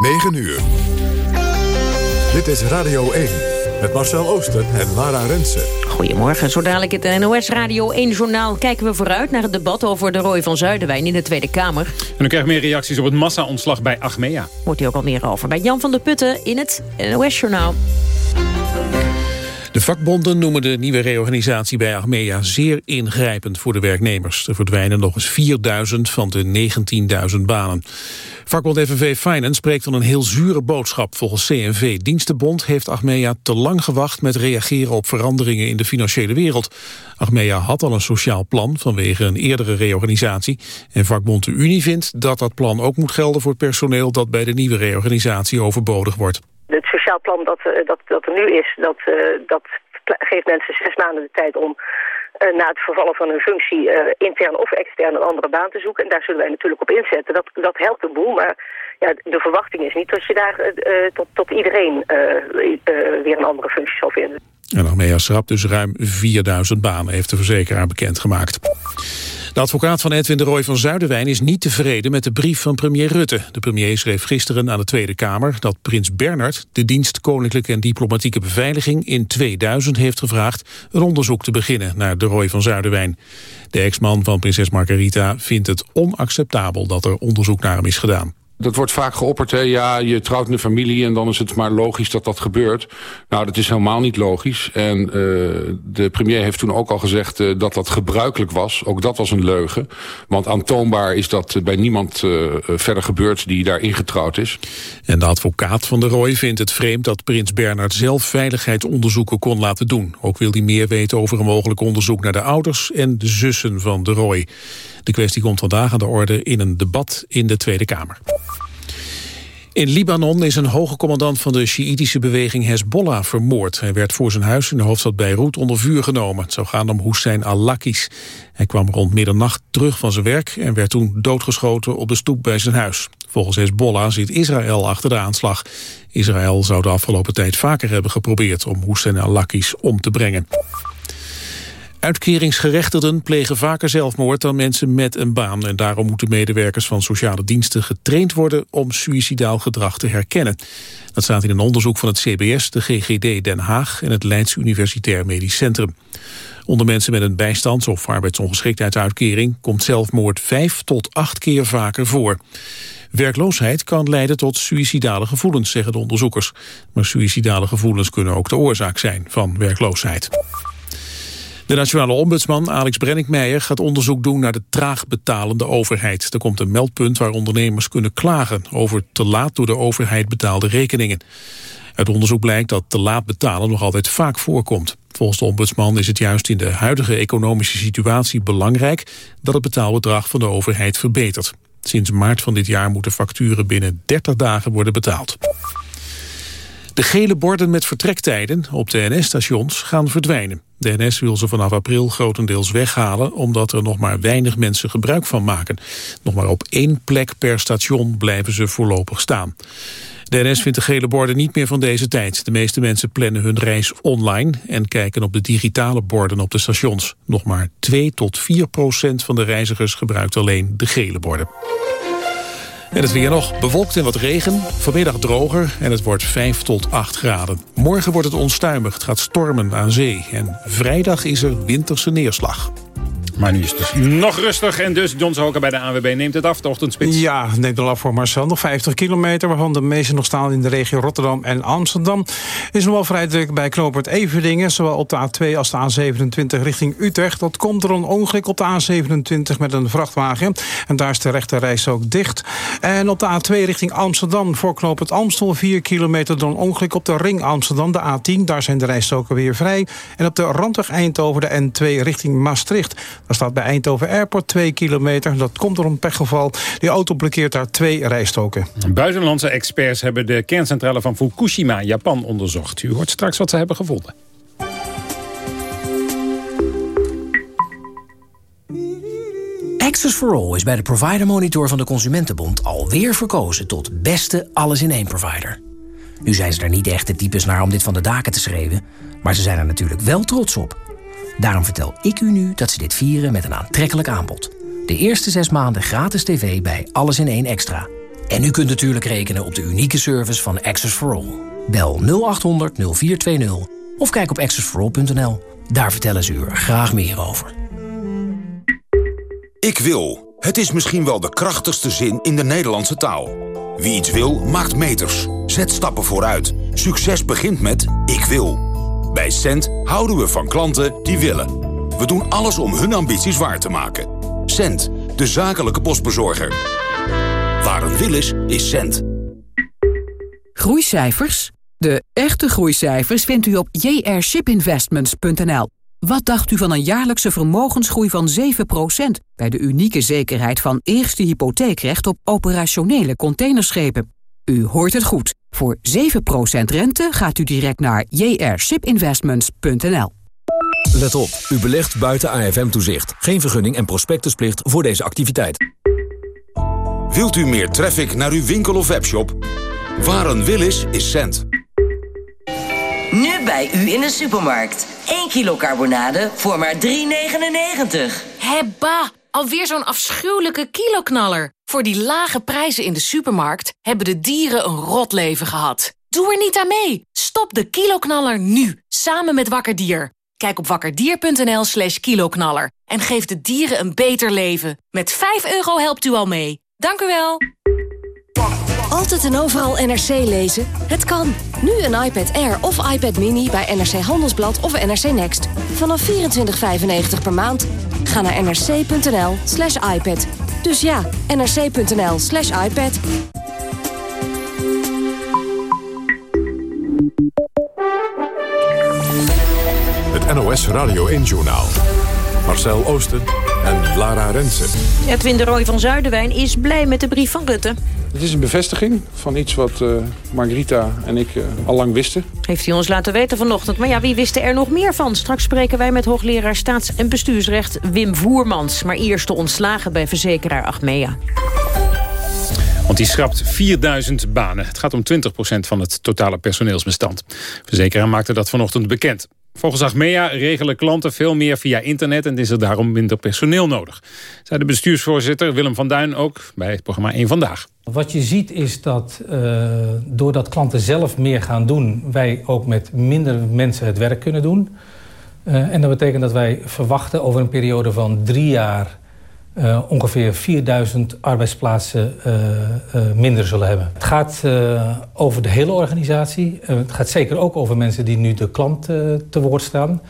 9 uur. Dit is Radio 1 met Marcel Ooster en Lara Rensen. Goedemorgen, zo dadelijk het NOS Radio 1-journaal... kijken we vooruit naar het debat over de rooi van Zuiderwijn in de Tweede Kamer. En dan krijg je meer reacties op het massa-ontslag bij Achmea. Wordt u ook al meer over bij Jan van der Putten in het NOS-journaal. De vakbonden noemen de nieuwe reorganisatie bij Achmea zeer ingrijpend voor de werknemers. Er verdwijnen nog eens 4000 van de 19.000 banen. Vakbond FNV Finance spreekt van een heel zure boodschap. Volgens CNV Dienstenbond heeft Achmea te lang gewacht met reageren op veranderingen in de financiële wereld. Achmea had al een sociaal plan vanwege een eerdere reorganisatie. En vakbond de Unie vindt dat dat plan ook moet gelden voor het personeel dat bij de nieuwe reorganisatie overbodig wordt. Het sociaal plan dat, eh, dat, dat er nu is, dat, eh, dat geeft mensen zes maanden de tijd om uh, na het vervallen van hun functie intern of extern een andere baan te zoeken. En daar zullen wij natuurlijk op inzetten. Dat, dat helpt de boel, maar ja, de verwachting is niet dat je daar tot, tot iedereen weer een andere functie zal vinden. En Achmea schrapt dus ruim 4000 banen, heeft de verzekeraar bekendgemaakt. De advocaat van Edwin de Roy van Zuiderwijn is niet tevreden met de brief van premier Rutte. De premier schreef gisteren aan de Tweede Kamer dat prins Bernard de dienst Koninklijke en Diplomatieke Beveiliging in 2000 heeft gevraagd een onderzoek te beginnen naar de Roy van Zuiderwijn. De ex-man van prinses Margarita vindt het onacceptabel dat er onderzoek naar hem is gedaan. Dat wordt vaak geopperd, hè? ja, je trouwt in de familie en dan is het maar logisch dat dat gebeurt. Nou, dat is helemaal niet logisch. En uh, de premier heeft toen ook al gezegd uh, dat dat gebruikelijk was. Ook dat was een leugen. Want aantoonbaar is dat bij niemand verder gebeurd die daar ingetrouwd is. En de advocaat van de Roy vindt het vreemd dat prins Bernard zelf veiligheidsonderzoeken kon laten doen. Ook wil hij meer weten over een mogelijk onderzoek naar de ouders en de zussen van de Roy. De kwestie komt vandaag aan de orde in een debat in de Tweede Kamer. In Libanon is een hoge commandant van de Sjiïtische beweging Hezbollah vermoord. Hij werd voor zijn huis in de hoofdstad Beirut onder vuur genomen. Het zou gaan om Hussein al-Lakis. Hij kwam rond middernacht terug van zijn werk... en werd toen doodgeschoten op de stoep bij zijn huis. Volgens Hezbollah zit Israël achter de aanslag. Israël zou de afgelopen tijd vaker hebben geprobeerd... om Hussein al-Lakis om te brengen. Uitkeringsgerechtigden plegen vaker zelfmoord dan mensen met een baan. En daarom moeten medewerkers van sociale diensten getraind worden om suïcidaal gedrag te herkennen. Dat staat in een onderzoek van het CBS, de GGD Den Haag en het Leids Universitair Medisch Centrum. Onder mensen met een bijstands- of arbeidsongeschiktheidsuitkering komt zelfmoord vijf tot acht keer vaker voor. Werkloosheid kan leiden tot suïcidale gevoelens, zeggen de onderzoekers. Maar suïcidale gevoelens kunnen ook de oorzaak zijn van werkloosheid. De nationale ombudsman Alex Brenninkmeijer gaat onderzoek doen naar de traag betalende overheid. Er komt een meldpunt waar ondernemers kunnen klagen over te laat door de overheid betaalde rekeningen. Uit onderzoek blijkt dat te laat betalen nog altijd vaak voorkomt. Volgens de ombudsman is het juist in de huidige economische situatie belangrijk dat het betaalbedrag van de overheid verbetert. Sinds maart van dit jaar moeten facturen binnen 30 dagen worden betaald. De gele borden met vertrektijden op de NS-stations gaan verdwijnen. De wil ze vanaf april grotendeels weghalen... omdat er nog maar weinig mensen gebruik van maken. Nog maar op één plek per station blijven ze voorlopig staan. De vindt de gele borden niet meer van deze tijd. De meeste mensen plannen hun reis online... en kijken op de digitale borden op de stations. Nog maar 2 tot 4 procent van de reizigers gebruikt alleen de gele borden. En het weer nog bewolkt en wat regen. Vanmiddag droger en het wordt 5 tot 8 graden. Morgen wordt het onstuimig, het gaat stormen aan zee. En vrijdag is er winterse neerslag. Maar nu is het dus nog rustig. En dus John Hoker bij de AWB neemt het af, de ochtendspits. Ja, neemt al af voor Marcel. Nog 50 kilometer, waarvan de meeste nog staan in de regio Rotterdam en Amsterdam. Is nog wel vrij druk bij Knoopert Everdingen. Zowel op de A2 als de A27 richting Utrecht. Dat komt er een ongeluk op de A27 met een vrachtwagen. En daar is de rechte reis ook dicht. En op de A2 richting Amsterdam voor Knoopert Amstel. 4 kilometer door een ongeluk op de ring Amsterdam. De A10, daar zijn de rijstoken weer vrij. En op de randweg Eindhoven de N2 richting Maastricht. Er staat bij Eindhoven Airport 2 kilometer. Dat komt door een pechgeval. Die auto blokkeert daar twee rijstoken. Buitenlandse experts hebben de kerncentrale van Fukushima, Japan, onderzocht. U hoort straks wat ze hebben gevonden. Access for All is bij de Provider Monitor van de Consumentenbond alweer verkozen tot beste alles-in-één provider. Nu zijn ze er niet echt de types naar om dit van de daken te schreeuwen, maar ze zijn er natuurlijk wel trots op. Daarom vertel ik u nu dat ze dit vieren met een aantrekkelijk aanbod. De eerste zes maanden gratis tv bij Alles in één Extra. En u kunt natuurlijk rekenen op de unieke service van Access for All. Bel 0800 0420 of kijk op accessforall.nl. Daar vertellen ze u graag meer over. Ik wil. Het is misschien wel de krachtigste zin in de Nederlandse taal. Wie iets wil, maakt meters. Zet stappen vooruit. Succes begint met ik wil. Bij Cent houden we van klanten die willen. We doen alles om hun ambities waar te maken. Cent, de zakelijke postbezorger. Waar een wil is, is Cent. Groeicijfers? De echte groeicijfers vindt u op jrshipinvestments.nl. Wat dacht u van een jaarlijkse vermogensgroei van 7% bij de unieke zekerheid van eerste hypotheekrecht op operationele containerschepen? U hoort het goed. Voor 7% rente gaat u direct naar jrshipinvestments.nl. Let op, u belegt buiten AFM-toezicht. Geen vergunning en prospectusplicht voor deze activiteit. Wilt u meer traffic naar uw winkel of webshop? Waar een wil is, is cent. Nu bij u in de supermarkt. 1 kilo carbonade voor maar 3,99. Hebba, alweer zo'n afschuwelijke kiloknaller. Voor die lage prijzen in de supermarkt hebben de dieren een rot leven gehad. Doe er niet aan mee. Stop de kiloknaller nu, samen met Wakkerdier. Kijk op wakkerdier.nl slash kiloknaller en geef de dieren een beter leven. Met 5 euro helpt u al mee. Dank u wel. Altijd en overal NRC lezen? Het kan. Nu een iPad Air of iPad Mini bij NRC Handelsblad of NRC Next. Vanaf 24,95 per maand. Ga naar nrc.nl slash iPad. Dus ja, nrc.nl slash iPad. Het NOS Radio 1-journaal. Marcel Oosten en Lara Rensen. Edwin de Roy van Zuiderwijn is blij met de brief van Rutte. Het is een bevestiging van iets wat uh, Margarita en ik uh, al lang wisten. Heeft hij ons laten weten vanochtend. Maar ja, wie wist er nog meer van? Straks spreken wij met hoogleraar staats- en bestuursrecht Wim Voermans. Maar eerst de ontslagen bij verzekeraar Achmea. Want die schrapt 4000 banen. Het gaat om 20% van het totale personeelsbestand. Verzekeraar maakte dat vanochtend bekend. Volgens Achmea regelen klanten veel meer via internet... en is er daarom minder personeel nodig. Zei de bestuursvoorzitter Willem van Duin ook bij het programma 1 Vandaag. Wat je ziet is dat uh, doordat klanten zelf meer gaan doen... wij ook met minder mensen het werk kunnen doen. Uh, en dat betekent dat wij verwachten over een periode van drie jaar... Uh, ongeveer 4000 arbeidsplaatsen minder zullen hebben. Het gaat over de hele organisatie. het gaat zeker ook over mensen die nu de klant te woord staan.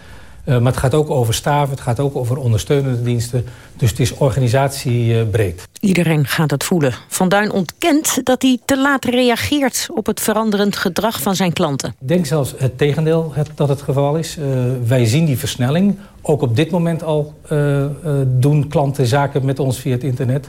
Uh, maar het gaat ook over staven, het gaat ook over ondersteunende diensten. Dus het is organisatiebreed. Iedereen gaat het voelen. Van Duin ontkent dat hij te laat reageert... op het veranderend gedrag van zijn klanten. Ik denk zelfs het tegendeel het, dat het geval is. Uh, wij zien die versnelling. Ook op dit moment al uh, doen klanten zaken met ons via het internet.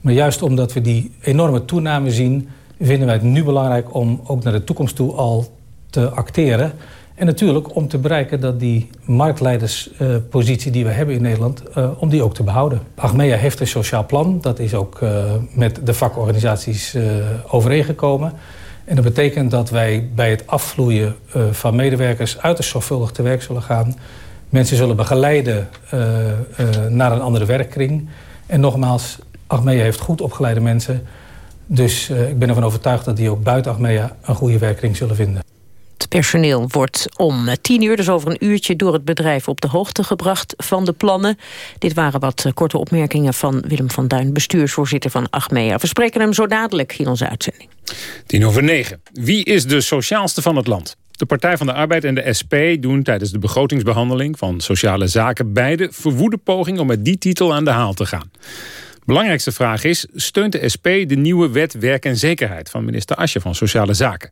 Maar juist omdat we die enorme toename zien... vinden wij het nu belangrijk om ook naar de toekomst toe al te acteren... En natuurlijk om te bereiken dat die marktleiderspositie die we hebben in Nederland... Uh, om die ook te behouden. Achmea heeft een sociaal plan. Dat is ook uh, met de vakorganisaties overeengekomen. En dat betekent dat wij bij het afvloeien van medewerkers... uiterst zorgvuldig te werk zullen gaan. Mensen zullen begeleiden naar een andere werkkring. En nogmaals, Achmea heeft goed opgeleide mensen... Dus ik ben ervan overtuigd dat die ook buiten Achmea een goede werkkring zullen vinden. Het personeel wordt om tien uur, dus over een uurtje... door het bedrijf op de hoogte gebracht van de plannen. Dit waren wat korte opmerkingen van Willem van Duin... bestuursvoorzitter van Achmea. We spreken hem zo dadelijk in onze uitzending. Tien over negen. Wie is de sociaalste van het land? De Partij van de Arbeid en de SP doen tijdens de begrotingsbehandeling... van sociale zaken beide verwoede poging om met die titel aan de haal te gaan. Belangrijkste vraag is, steunt de SP de nieuwe wet werk en zekerheid van minister Asje van Sociale Zaken?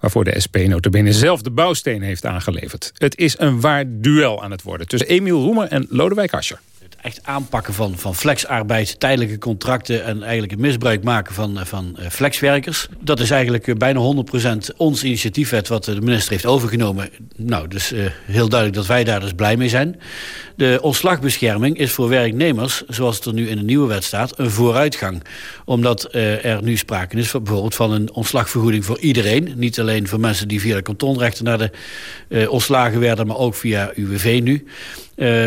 Waarvoor de SP notabene zelf de bouwsteen heeft aangeleverd. Het is een waar duel aan het worden tussen Emiel Roemer en Lodewijk Asscher echt aanpakken van, van flexarbeid, tijdelijke contracten... en eigenlijk het misbruik maken van, van flexwerkers. Dat is eigenlijk bijna 100% ons initiatiefwet wat de minister heeft overgenomen. Nou, dus heel duidelijk dat wij daar dus blij mee zijn. De ontslagbescherming is voor werknemers, zoals het er nu in de nieuwe wet staat... een vooruitgang. Omdat er nu sprake is van, bijvoorbeeld van een ontslagvergoeding voor iedereen. Niet alleen voor mensen die via de kantonrechten naar de ontslagen werden... maar ook via UWV nu.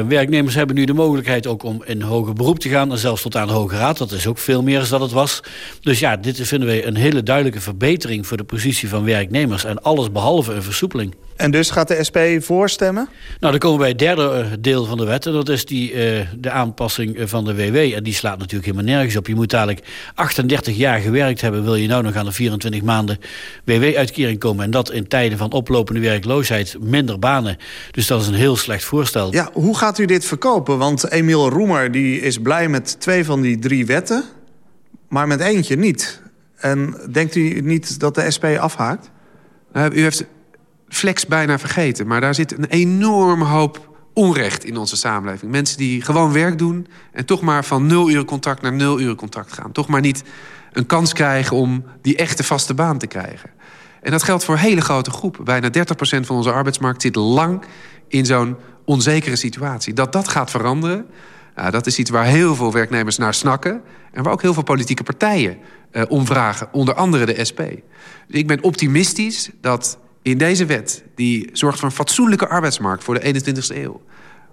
Werknemers hebben nu de mogelijkheid ook om in hoger beroep te gaan... en zelfs tot aan de Hoge Raad. Dat is ook veel meer dan het was. Dus ja, dit vinden wij een hele duidelijke verbetering... voor de positie van werknemers. En alles behalve een versoepeling. En dus gaat de SP voorstemmen? Nou, dan komen we bij het derde eh, deel van de wet. En dat is die, uh, de aanpassing van de WW. En die slaat natuurlijk helemaal nergens op. Je moet dadelijk 38 jaar gewerkt hebben... wil je nou nog aan de 24 maanden WW-uitkering komen. En dat in tijden van oplopende werkloosheid, minder banen. Dus dat is een heel slecht voorstel. Ja, hoe gaat u dit verkopen? Want Emiel Roemer die is blij met twee van die drie wetten... maar met eentje niet. En denkt u niet dat de SP afhaakt? Nou, u heeft flex bijna vergeten. Maar daar zit een enorme hoop onrecht in onze samenleving. Mensen die gewoon werk doen en toch maar van nul uur contact naar nul uur contact gaan. Toch maar niet een kans krijgen om die echte vaste baan te krijgen. En dat geldt voor hele grote groepen. Bijna 30% van onze arbeidsmarkt zit lang in zo'n onzekere situatie. Dat dat gaat veranderen, dat is iets waar heel veel werknemers naar snakken... en waar ook heel veel politieke partijen uh, om vragen, onder andere de SP. Dus ik ben optimistisch dat in deze wet... die zorgt voor een fatsoenlijke arbeidsmarkt voor de 21ste eeuw...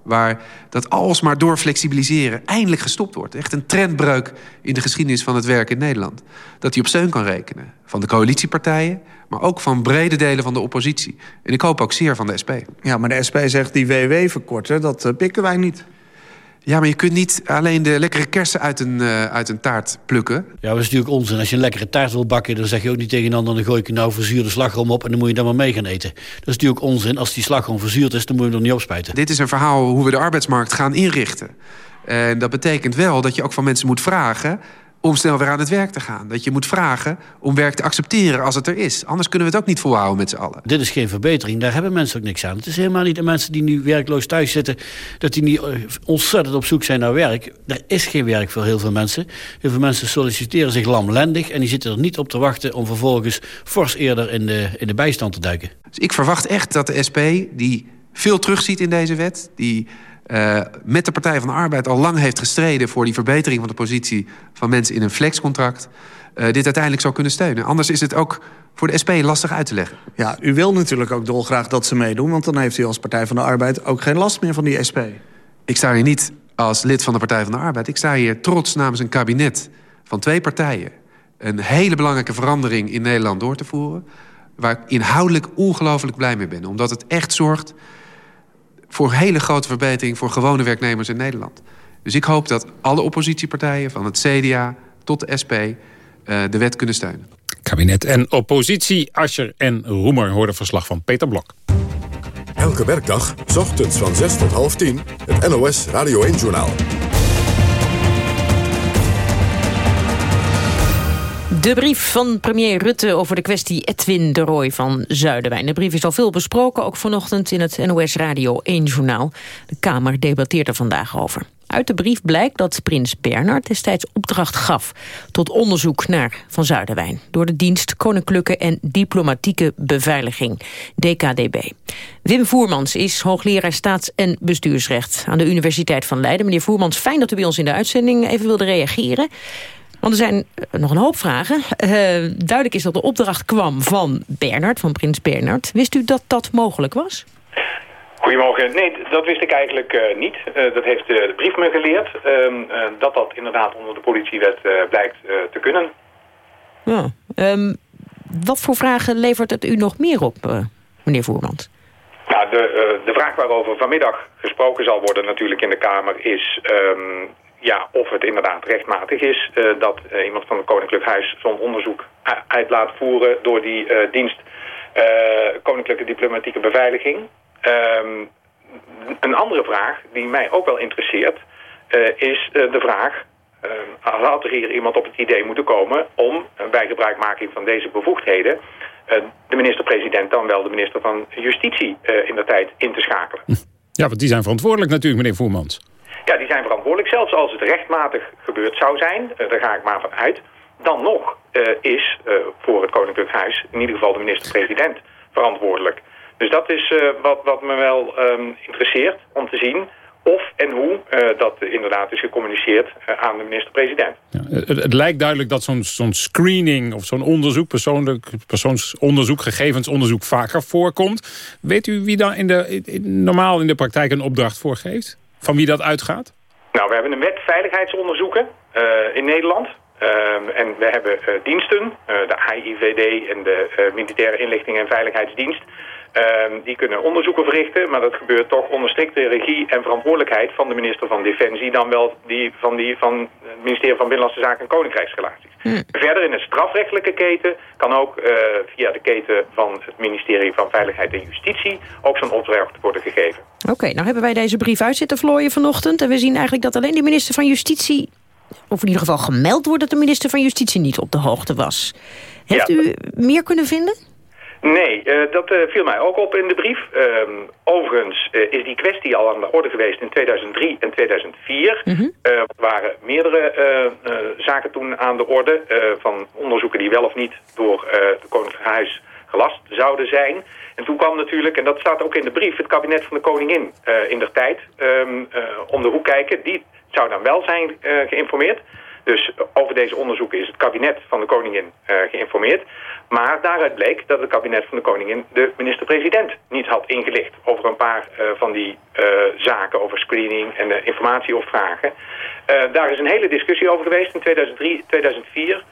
waar dat alsmaar door flexibiliseren eindelijk gestopt wordt. Echt een trendbreuk in de geschiedenis van het werk in Nederland. Dat hij op steun kan rekenen van de coalitiepartijen... maar ook van brede delen van de oppositie. En ik hoop ook zeer van de SP. Ja, maar de SP zegt die WW verkorten, dat uh, pikken wij niet. Ja, maar je kunt niet alleen de lekkere kersen uit een, uh, uit een taart plukken. Ja, dat is natuurlijk onzin. Als je een lekkere taart wil bakken... dan zeg je ook niet tegen een ander... dan gooi ik nou verzuurde slagroom op... en dan moet je dan maar mee gaan eten. Dat is natuurlijk onzin. Als die slagroom verzuurd is, dan moet je hem er niet opspijten. Dit is een verhaal hoe we de arbeidsmarkt gaan inrichten. En dat betekent wel dat je ook van mensen moet vragen om snel weer aan het werk te gaan. Dat je moet vragen om werk te accepteren als het er is. Anders kunnen we het ook niet volhouden met z'n allen. Dit is geen verbetering, daar hebben mensen ook niks aan. Het is helemaal niet de mensen die nu werkloos thuis zitten... dat die niet eh, ontzettend op zoek zijn naar werk. Er is geen werk voor heel veel mensen. Heel veel mensen solliciteren zich lamlendig... en die zitten er niet op te wachten om vervolgens fors eerder in de, in de bijstand te duiken. Dus ik verwacht echt dat de SP, die veel terugziet in deze wet... die uh, met de Partij van de Arbeid al lang heeft gestreden... voor die verbetering van de positie van mensen in een flexcontract... Uh, dit uiteindelijk zou kunnen steunen. Anders is het ook voor de SP lastig uit te leggen. Ja, u wil natuurlijk ook dolgraag dat ze meedoen... want dan heeft u als Partij van de Arbeid ook geen last meer van die SP. Ik sta hier niet als lid van de Partij van de Arbeid. Ik sta hier trots namens een kabinet van twee partijen... een hele belangrijke verandering in Nederland door te voeren... waar ik inhoudelijk ongelooflijk blij mee ben. Omdat het echt zorgt voor hele grote verbetering voor gewone werknemers in Nederland. Dus ik hoop dat alle oppositiepartijen, van het CDA tot de SP... Uh, de wet kunnen steunen. Kabinet en oppositie, Ascher en Roemer... hoorden verslag van Peter Blok. Elke werkdag, s ochtends van 6 tot half 10... het NOS Radio 1-journaal. De brief van premier Rutte over de kwestie Edwin de Roy van Zuiderwijn. De brief is al veel besproken, ook vanochtend in het NOS Radio 1-journaal. De Kamer debatteert er vandaag over. Uit de brief blijkt dat prins Bernard destijds opdracht gaf... tot onderzoek naar Van Zuiderwijn... door de dienst Koninklijke en Diplomatieke Beveiliging, DKDB. Wim Voermans is hoogleraar staats- en bestuursrecht... aan de Universiteit van Leiden. Meneer Voermans, fijn dat u bij ons in de uitzending even wilde reageren. Want er zijn eh, nog een hoop vragen. Uh, duidelijk is dat de opdracht kwam van Bernard, van prins Bernard. Wist u dat dat mogelijk was? Goedemorgen. Nee, dat wist ik eigenlijk uh, niet. Uh, dat heeft de brief me geleerd. Uh, dat dat inderdaad onder de politiewet blijkt te kunnen. Ja. Um, wat voor vragen levert het u nog meer op, meneer Voermans? Nou, de, de vraag waarover vanmiddag gesproken zal worden natuurlijk in de Kamer is... Um, ja, of het inderdaad rechtmatig is uh, dat uh, iemand van het Koninklijk Huis zo'n onderzoek uit laat voeren door die uh, dienst Koninklijke Diplomatieke Beveiliging. Um, een andere vraag die mij ook wel interesseert is de vraag, had er hier iemand op het idee moeten komen om bij gebruikmaking van deze bevoegdheden de minister-president dan wel de minister van Justitie in de tijd in te schakelen. Ja, want die zijn verantwoordelijk natuurlijk, meneer Voermans. Ja, die zijn verantwoordelijk. Zelfs als het rechtmatig gebeurd zou zijn, uh, daar ga ik maar van uit... dan nog uh, is uh, voor het Koninklijk Huis in ieder geval de minister-president verantwoordelijk. Dus dat is wat, wat me wel um, interesseert om te zien of en hoe dat inderdaad is gecommuniceerd aan de minister-president. Het, het, lijkt duidelijk dat zo'n zo'n screening of zo'n onderzoek, persoonlijk, persoonsonderzoek, gegevensonderzoek vaker voorkomt. Weet u wie daar in de, in, normaal in de praktijk een opdracht voor geeft? Van wie dat uitgaat? Nou, we hebben een wet veiligheidsonderzoeken uh, in Nederland. Um, en we hebben uh, diensten, uh, de AIVD en de Militaire Inlichting en Veiligheidsdienst. Um, die kunnen onderzoeken verrichten, maar dat gebeurt toch onder strikte regie en verantwoordelijkheid van de minister van Defensie dan wel die van, die van het ministerie van Binnenlandse Zaken en Koninkrijksrelaties. Hm. Verder in de strafrechtelijke keten kan ook via de keten van het ministerie van Veiligheid en Justitie ook zo'n opdracht worden gegeven. Oké, okay, nou hebben wij deze brief uit zitten vlooien vanochtend en we zien eigenlijk dat alleen de minister van Justitie of in ieder geval gemeld wordt dat de minister van Justitie niet op de hoogte was. Heeft ja, u meer kunnen vinden? Nee, uh, dat uh, viel mij ook op in de brief. Uh, overigens uh, is die kwestie al aan de orde geweest in 2003 en 2004. Mm -hmm. er waren meerdere zaken toen aan de orde... van onderzoeken die wel of niet door het Koninklijk Huis gelast zouden zijn. En toen kwam natuurlijk, en dat staat ook in de brief... het kabinet van de koningin in der tijd um, om de hoek kijken. Die zou dan wel zijn geïnformeerd... Dus over deze onderzoeken is het kabinet van de koningin uh, geïnformeerd. Maar daaruit bleek dat het kabinet van de koningin de minister-president niet had ingelicht over een paar uh, van die zaken over screening en uh, informatieopvragen. daar is een hele discussie over geweest in 2003, 2004.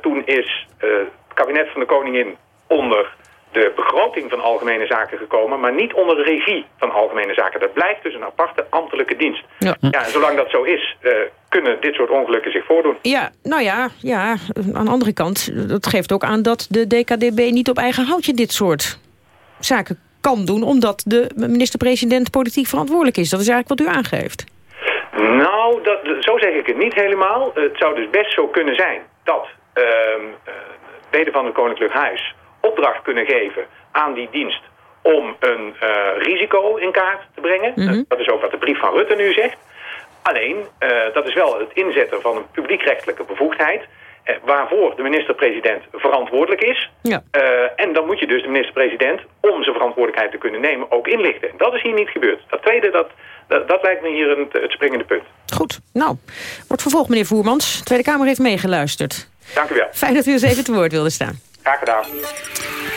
toen is het kabinet van de koningin onder de begroting van Algemene Zaken gekomen... maar niet onder de regie van Algemene Zaken. Dat blijft dus een aparte ambtelijke dienst. Ja. ja en zolang dat zo is, uh, kunnen dit soort ongelukken zich voordoen. Ja, nou ja, ja, aan de andere kant, dat geeft ook aan... dat de DKDB niet op eigen houtje dit soort zaken kan doen... omdat de minister-president politiek verantwoordelijk is. Dat is eigenlijk wat u aangeeft. Nou, dat, zo zeg ik het niet helemaal. Het zou dus best zo kunnen zijn dat uh, leden van het Koninklijk Huis opdracht kunnen geven aan die dienst om een uh, risico in kaart te brengen. Mm -hmm. dat is ook wat de brief van Rutte nu zegt. Alleen, uh, dat is wel het inzetten van een publiekrechtelijke bevoegdheid... Uh, waarvoor de minister-president verantwoordelijk is. Ja. en dan moet je dus de minister-president, om zijn verantwoordelijkheid te kunnen nemen, ook inlichten. Dat is hier niet gebeurd. Dat tweede, dat, dat, dat lijkt me hier een, het springende punt. Goed, nou, wordt vervolgd meneer Voermans. De Tweede Kamer heeft meegeluisterd. Dank u wel. Fijn dat u eens even te woord wilde staan. Graag gedaan.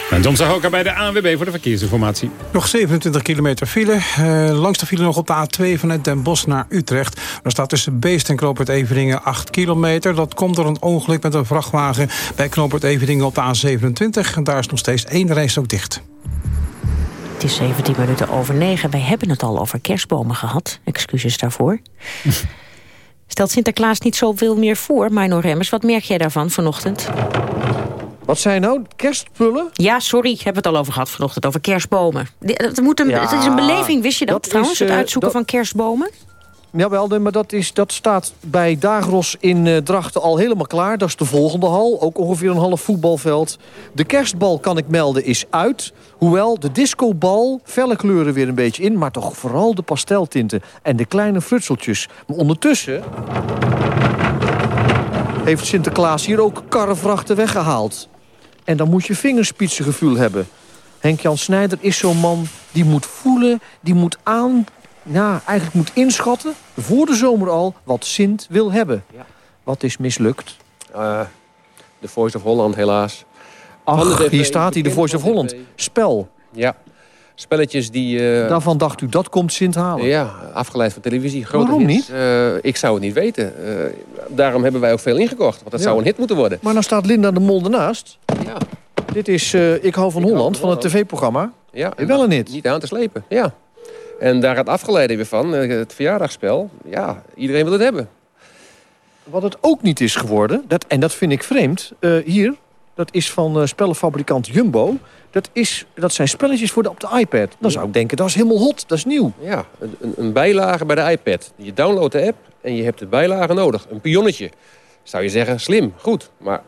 En John Zahoka bij de ANWB voor de verkeersinformatie. Nog 27 kilometer file. Uh, langs de file nog op de A2 vanuit Den Bosch naar Utrecht. Er staat tussen Beest en Knoopert Everingen 8 kilometer. Dat komt door een ongeluk met een vrachtwagen bij Knoopert Everingen op de A27. En daar is nog steeds één rijstrook dicht. Het is 17 minuten over 9. Wij hebben het al over kerstbomen gehad. Excuses daarvoor. Stelt Sinterklaas niet zoveel meer voor, Mino Remmers? Wat merk jij daarvan vanochtend? Wat zijn nou? Kerstpullen? Ja, sorry, ik heb het al over gehad vanochtend, over kerstbomen. Het, moet een, ja, het is een beleving, wist je dat, dat trouwens, is, het uitzoeken dat, van kerstbomen? Jawel, maar dat, is, dat staat bij Dagros in uh, Drachten al helemaal klaar. Dat is de volgende hal, ook ongeveer een half voetbalveld. De kerstbal, kan ik melden, is uit. Hoewel de discobal, felle kleuren weer een beetje in... maar toch vooral de pasteltinten en de kleine frutseltjes. Maar ondertussen heeft Sinterklaas hier ook karrevrachten weggehaald. En dan moet je vingerspitsengevoel hebben. Henk-Jan Snijder is zo'n man die moet voelen, die moet aan... Nou, eigenlijk moet inschatten, voor de zomer al, wat Sint wil hebben. Ja. Wat is mislukt? Uh, de Voice of Holland, helaas. Ach, hier staat hij, de Voice of Holland. Spel. Ja, spelletjes die... Uh, Daarvan dacht u, dat komt Sint halen? Ja, afgeleid van televisie. Grote Waarom hits. niet? Uh, ik zou het niet weten. Uh, daarom hebben wij ook veel ingekocht. Want dat ja. zou een hit moeten worden. Maar dan staat Linda de Mol ernaast. Ja. Dit is Ik hou van ik Holland, van, het tv-programma. Ja. En wel een hit. Niet aan te slepen, ja. En daar gaat afgeleide weer van, het verjaardagsspel. Ja, iedereen wil het hebben. Wat het ook niet is geworden, dat, en dat vind ik vreemd... hier, dat is van spellenfabrikant Jumbo... Dat, is, dat zijn spelletjes voor de, op de iPad. Dan zou ik denken, dat is helemaal hot, dat is nieuw. Ja, een, een bijlage bij de iPad. Je downloadt de app en je hebt de bijlage nodig. Een pionnetje. Zou je zeggen, slim, goed. Maar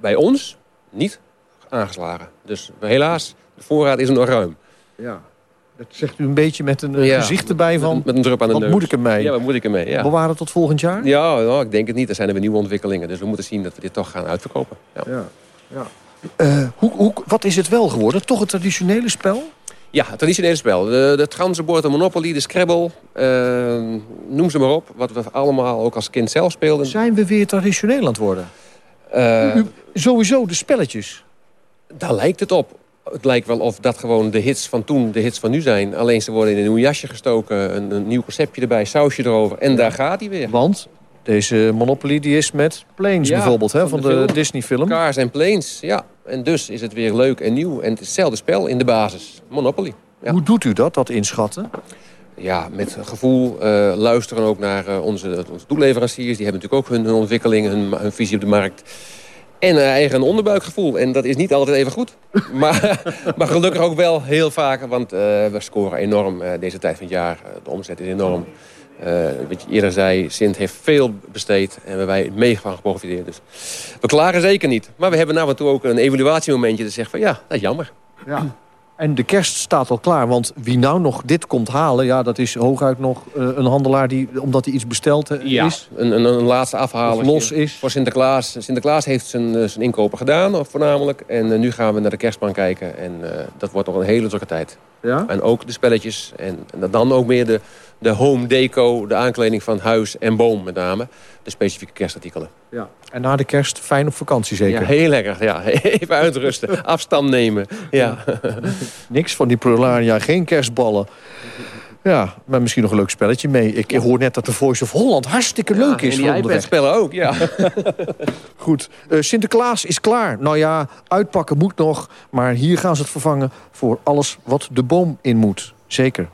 bij ons niet aangeslagen. Dus helaas, de voorraad is nog ruim. Ja, dat zegt u een beetje met een ja, gezicht erbij van... Met, met een drup aan de wat neus. moet ik ermee? Ja, wat moet ik ermee? Ja. Bewaren tot volgend jaar? Ja, nou, ik denk het niet. Er zijn er weer nieuwe ontwikkelingen. Dus we moeten zien dat we dit toch gaan uitverkopen. Ja. ja. Ja. Uh, hoe, hoe, wat is het wel geworden? Toch het traditionele spel? Ja, het traditionele spel. De, de Transenboord, de Monopoly, de Scrabble. Uh, noem ze maar op. Wat we allemaal ook als kind zelf speelden. Zijn we weer traditioneel aan het worden? Uh, u, sowieso de spelletjes. Daar lijkt het op. het lijkt wel of dat gewoon de hits van toen de hits van nu zijn. Alleen ze worden in een nieuw jasje gestoken, een, een nieuw conceptje erbij, sausje erover. En daar gaat hij weer. Want deze Monopoly die is met Planes Ja, bijvoorbeeld, hè, van, de, film. Disney-film. Cars en Planes, ja. En dus is het weer leuk en nieuw. En hetzelfde spel in de basis. Monopoly. Ja. Hoe doet u dat, dat inschatten? Ja, met gevoel eh, luisteren ook naar eh, onze, onze toeleveranciers. Die hebben natuurlijk ook hun, hun ontwikkelingen, hun, hun visie op de markt. En een eigen onderbuikgevoel. En dat is niet altijd even goed. maar, maar gelukkig ook wel heel vaak. Want eh, we scoren enorm deze tijd van het jaar. De omzet is enorm. Eh, wat je eerder zei, Sint heeft veel besteed. En we hebben wij mega van geprofiteerd. Dus we klagen zeker niet. Maar we hebben af en toe ook een evaluatiemomentje. te zeggen van ja, dat is jammer. Ja. En de kerst staat al klaar, want wie nou nog dit komt halen... ja, dat is hooguit nog eh, een handelaar die, omdat hij iets besteld eh, Ja, is. een, een, een laatste afhaler. Of los is. Voor Sinterklaas. Sinterklaas heeft zijn, zijn inkopen gedaan, voornamelijk. En nu gaan we naar de kerstman kijken. En dat wordt nog een hele drukke tijd. Ja? En ook de spelletjes. En, en dan ook meer de, de home deco, de aankleding van huis en boom met name. De specifieke kerstartikelen. Ja. En na de kerst fijn op vakantie zeker? Ja, heel lekker. Ja. Even uitrusten, afstand nemen. Ja. Niks van die prularia, geen kerstballen. Ja, maar misschien nog een leuk spelletje mee. Ik hoor net dat de Voice of Holland hartstikke leuk is. en die iPad-spellen ook, ja. Goed, Eh, Sinterklaas is klaar. Nou ja, uitpakken moet nog. Maar hier gaan ze het vervangen voor alles wat de boom in moet. Zeker.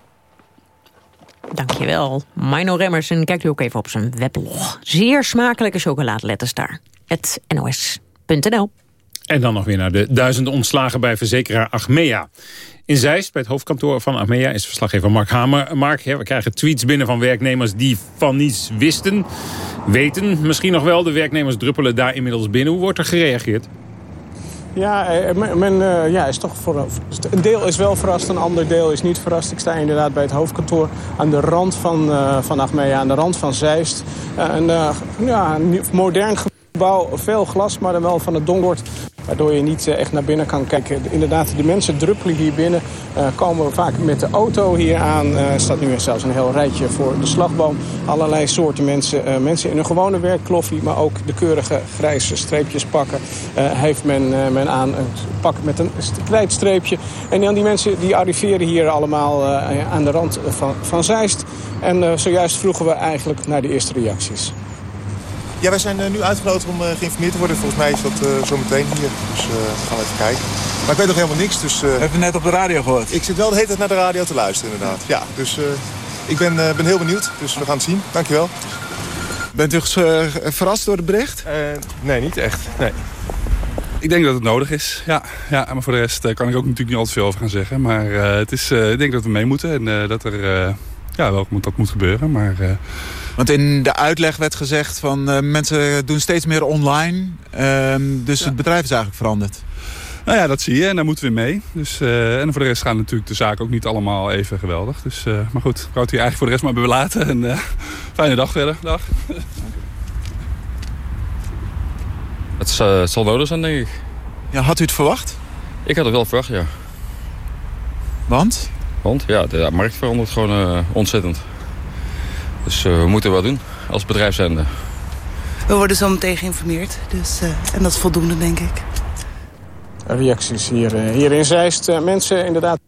Dankjewel, Mino Remmers. En kijkt u ook even op zijn weblog. Zeer smakelijke chocoladeletters daar. Het nos.nl. En dan nog weer naar de duizenden ontslagen bij verzekeraar Achmea. In Zeist, bij het hoofdkantoor van Achmea, is verslaggever Mark Hamer. Mark, we krijgen tweets binnen van werknemers die van niets wisten. Weten misschien nog wel, de werknemers druppelen daar inmiddels binnen. Hoe wordt er gereageerd? Ja, eh, men, men, eh, ja, is toch voor, een deel is wel verrast, een ander deel is niet verrast. Ik sta inderdaad bij het hoofdkantoor aan de rand van, eh van Achmea, aan de rand van Zeist. Eh, een, eh, ja, modern gebouw, veel glas, maar dan wel van het donker. Waardoor je niet eh, echt naar binnen kan kijken. Inderdaad, de mensen druppelen hier binnen. eh, komen vaak met de auto hier aan. Eh, Er staat nu zelfs een heel rijtje voor de slagboom. Allerlei soorten mensen. mensen in een gewone werkkloffie, maar ook de keurige grijze streepjes pakken. heeft men, men aan een pak met een st- krijtstreepje. En dan die mensen die arriveren hier allemaal aan de rand van, van Zeist. En zojuist vroegen we eigenlijk naar de eerste reacties. Ja, wij zijn eh, nu uitgenodigd om eh, geïnformeerd te worden. Volgens mij is dat eh, zo meteen hier. Dus eh, we gaan even kijken. Maar ik weet nog helemaal niks. Dus, Heb je net op de radio gehoord? Ik zit wel de hele tijd naar de radio te luisteren, inderdaad. Ja, dus eh, ik ben, eh, ben heel benieuwd. Dus we gaan het zien. Dankjewel. Bent u eh, verrast door het bericht? nee, niet echt. Nee. Ik denk dat het nodig is. Ja, ja maar voor de rest eh, kan ik ook natuurlijk niet al te veel over gaan zeggen. Maar eh, het is, eh, ik denk dat we mee moeten en eh, dat er eh, ja, wel moet, dat moet gebeuren. Maar eh, Want in de uitleg werd gezegd van eh, mensen doen steeds meer online. ehm, dus het bedrijf is eigenlijk veranderd. nou ja, dat zie je en daar moeten we mee. Dus, eh, en voor de rest gaan natuurlijk de zaken ook niet allemaal even geweldig. Dus, eh, maar goed, ik wou het hier eigenlijk voor de rest maar bij laten. En eh, fijne dag verder. Dag. Het eh, zal nodig zijn, denk ik. Ja, had u het verwacht? Ik had het wel verwacht, ja. Want? Want ja, de markt verandert gewoon eh, ontzettend. Dus eh, we moeten wat doen als bedrijf zijnde. We worden zo meteen geïnformeerd. Dus, eh, en dat is voldoende, denk ik. reacties hier, eh, hier in Zeist. Mensen inderdaad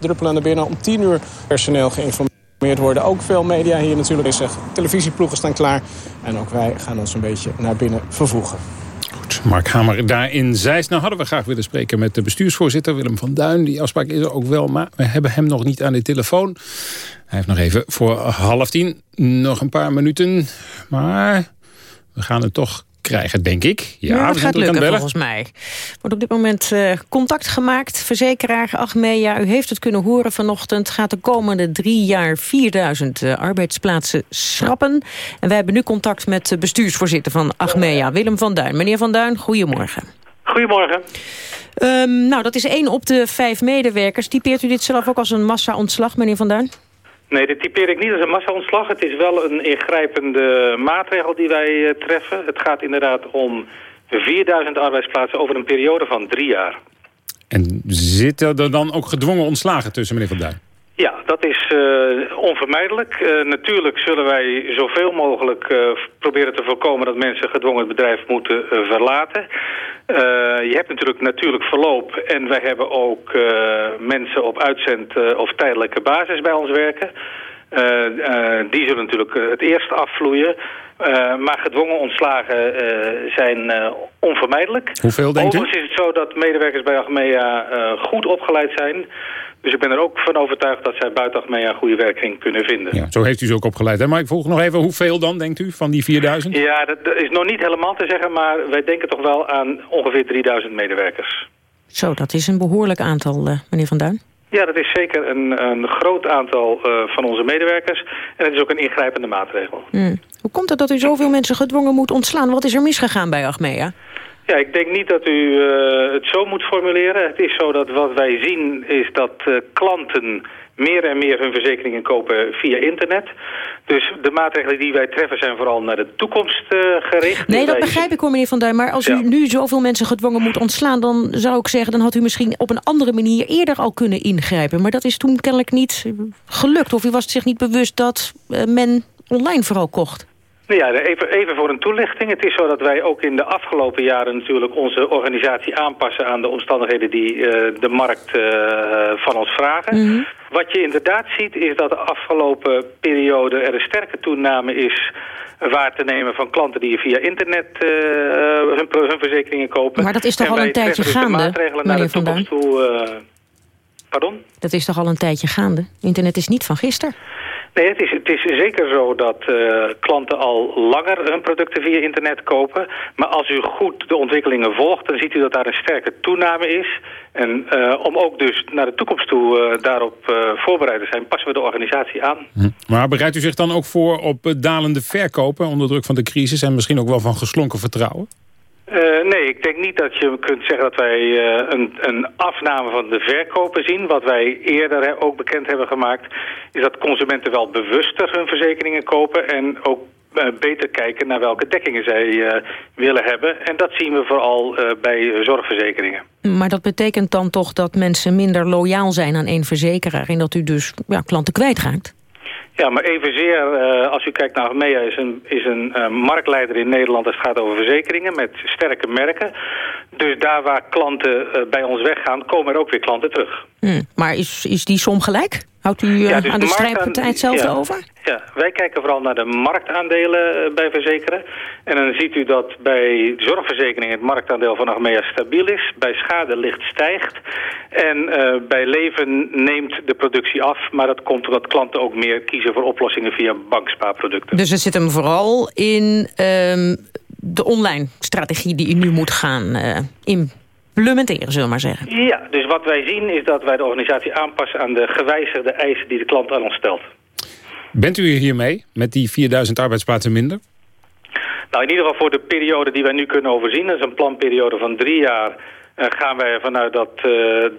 druppelen naar binnen om tien uur personeel geïnformeerd worden. Ook veel media hier natuurlijk. Televisieploegen staan klaar. En ook wij gaan ons een beetje naar binnen vervoegen. Mark Hamer daar in Zeist. Nou hadden we graag willen spreken met de bestuursvoorzitter Willem van Duin. Die afspraak is er ook wel, maar we hebben hem nog niet aan de telefoon. Hij heeft nog even voor half tien nog een paar minuten. Maar we gaan het toch krijgen, denk ik. Ja, dat gaat lukken volgens mij. Wordt op dit moment eh, contact gemaakt. Verzekeraar Achmea, u heeft het kunnen horen vanochtend... gaat de komende drie jaar 4000 eh, arbeidsplaatsen schrappen. En wij hebben nu contact met de bestuursvoorzitter van Achmea, Willem van Duin. Meneer van Duin, goedemorgen. Goedemorgen. Ehm, nou, dat is één op de vijf medewerkers. Typeert u dit zelf ook als een massa-ontslag, meneer van Duin? Nee, dit typeer ik niet als een massa-ontslag. Het is wel een ingrijpende maatregel die wij eh, treffen. Het gaat inderdaad om 4000 arbeidsplaatsen over een periode van drie jaar. En zitten er dan ook gedwongen ontslagen tussen, meneer van Duin? Ja, dat is uh, onvermijdelijk. Uh, natuurlijk zullen wij zoveel mogelijk uh, proberen te voorkomen dat mensen gedwongen het bedrijf moeten verlaten. je hebt natuurlijk natuurlijk verloop en wij hebben ook mensen op uitzend of tijdelijke basis bij ons werken. Die zullen natuurlijk het eerst afvloeien. maar gedwongen ontslagen zijn onvermijdelijk. Hoeveel denkt u? Overigens is het zo dat medewerkers bij Achmea goed opgeleid zijn... Dus ik ben er ook van overtuigd dat zij buiten Achmea goede werking kunnen vinden. Ja, zo heeft u ze ook opgeleid. Hè? Maar ik vroeg nog even, hoeveel dan, denkt u, van die 4000? Ja, dat, is nog niet helemaal te zeggen, maar wij denken toch wel aan ongeveer 3000 medewerkers. Zo, dat is een behoorlijk aantal, uh, meneer Van Duin. Ja, dat is zeker een, een groot aantal uh, van onze medewerkers. En het is ook een ingrijpende maatregel. Hmm. Hoe komt het dat u zoveel mensen gedwongen moet ontslaan? Wat is er misgegaan bij Achmea? Ja, ik denk niet dat u uh, het zo moet formuleren. Het is zo dat wat wij zien is dat uh, klanten meer en meer hun verzekeringen kopen via internet. Dus de maatregelen die wij treffen zijn vooral naar de toekomst uh, gericht. Nee, dat begrijp ik hoor, meneer Van Duin. Maar als u nu zoveel mensen gedwongen moet ontslaan... dan zou ik zeggen, dan had u misschien op een andere manier eerder al kunnen ingrijpen. Maar dat is toen kennelijk niet gelukt. Of u was zich niet bewust dat men online vooral kocht. Ja, even, even voor een toelichting. Het is zo dat wij ook in de afgelopen jaren natuurlijk onze organisatie aanpassen aan de omstandigheden die uh, de markt uh, van ons vragen. Mm -hmm. Wat je inderdaad ziet is dat de afgelopen periode er een sterke toename is waar te nemen van klanten die via internet uh, hun, hun, verzekeringen kopen. Maar dat is toch al een tijdje dus gaande, meneer Van Duin? pardon? Dat is toch al een tijdje gaande? Internet is niet van gisteren. Nee, het is, zeker zo dat uh, klanten al langer hun producten via internet kopen. Maar als u goed de ontwikkelingen volgt, dan ziet u dat daar een sterke toename is. En uh, om ook dus naar de toekomst toe uh, daarop voorbereid te zijn, passen we de organisatie aan. Hm. Maar bereidt u zich dan ook voor op dalende verkopen onder druk van de crisis... en misschien ook wel van geslonken vertrouwen? Uh, nee, ik denk niet dat je kunt zeggen dat wij uh, een, een, afname van de verkopen zien. Wat wij eerder ook bekend hebben gemaakt... is dat consumenten wel bewuster hun verzekeringen kopen... en ook uh, beter kijken naar welke dekkingen zij willen hebben. En dat zien we vooral bij zorgverzekeringen. Maar dat betekent dan toch dat mensen minder loyaal zijn aan één verzekeraar... en dat u dus ja, klanten kwijtraakt? Ja, maar evenzeer, uh, als u kijkt naar Achmea, is een, is een uh, marktleider in Nederland als het gaat over verzekeringen met sterke merken. Dus daar waar klanten uh, bij ons weggaan, komen er ook weer klanten terug. Hmm, maar is, is die som gelijk? Houdt u ja, dus aan de strijdpartij hetzelfde ja, over? Ja, wij kijken vooral naar de marktaandelen bij verzekeren. En dan ziet u dat bij zorgverzekeringen het marktaandeel van Achmea stabiel is. Bij schade licht stijgt. En uh, bij leven neemt de productie af. Maar dat komt omdat klanten ook meer kiezen voor oplossingen via bankspaarproducten. Dus het zit hem vooral in um, de online strategie die u nu moet gaan uh, in implementeren, zullen we maar zeggen. Ja, dus wat wij zien is dat wij de organisatie aanpassen aan de gewijzigde eisen die de klant aan ons stelt. Bent u hiermee, met die 4000 arbeidsplaatsen minder? Nou, in ieder geval voor de periode die wij nu kunnen overzien, dat is een planperiode van drie jaar, uh, gaan wij ervan uit dat uh,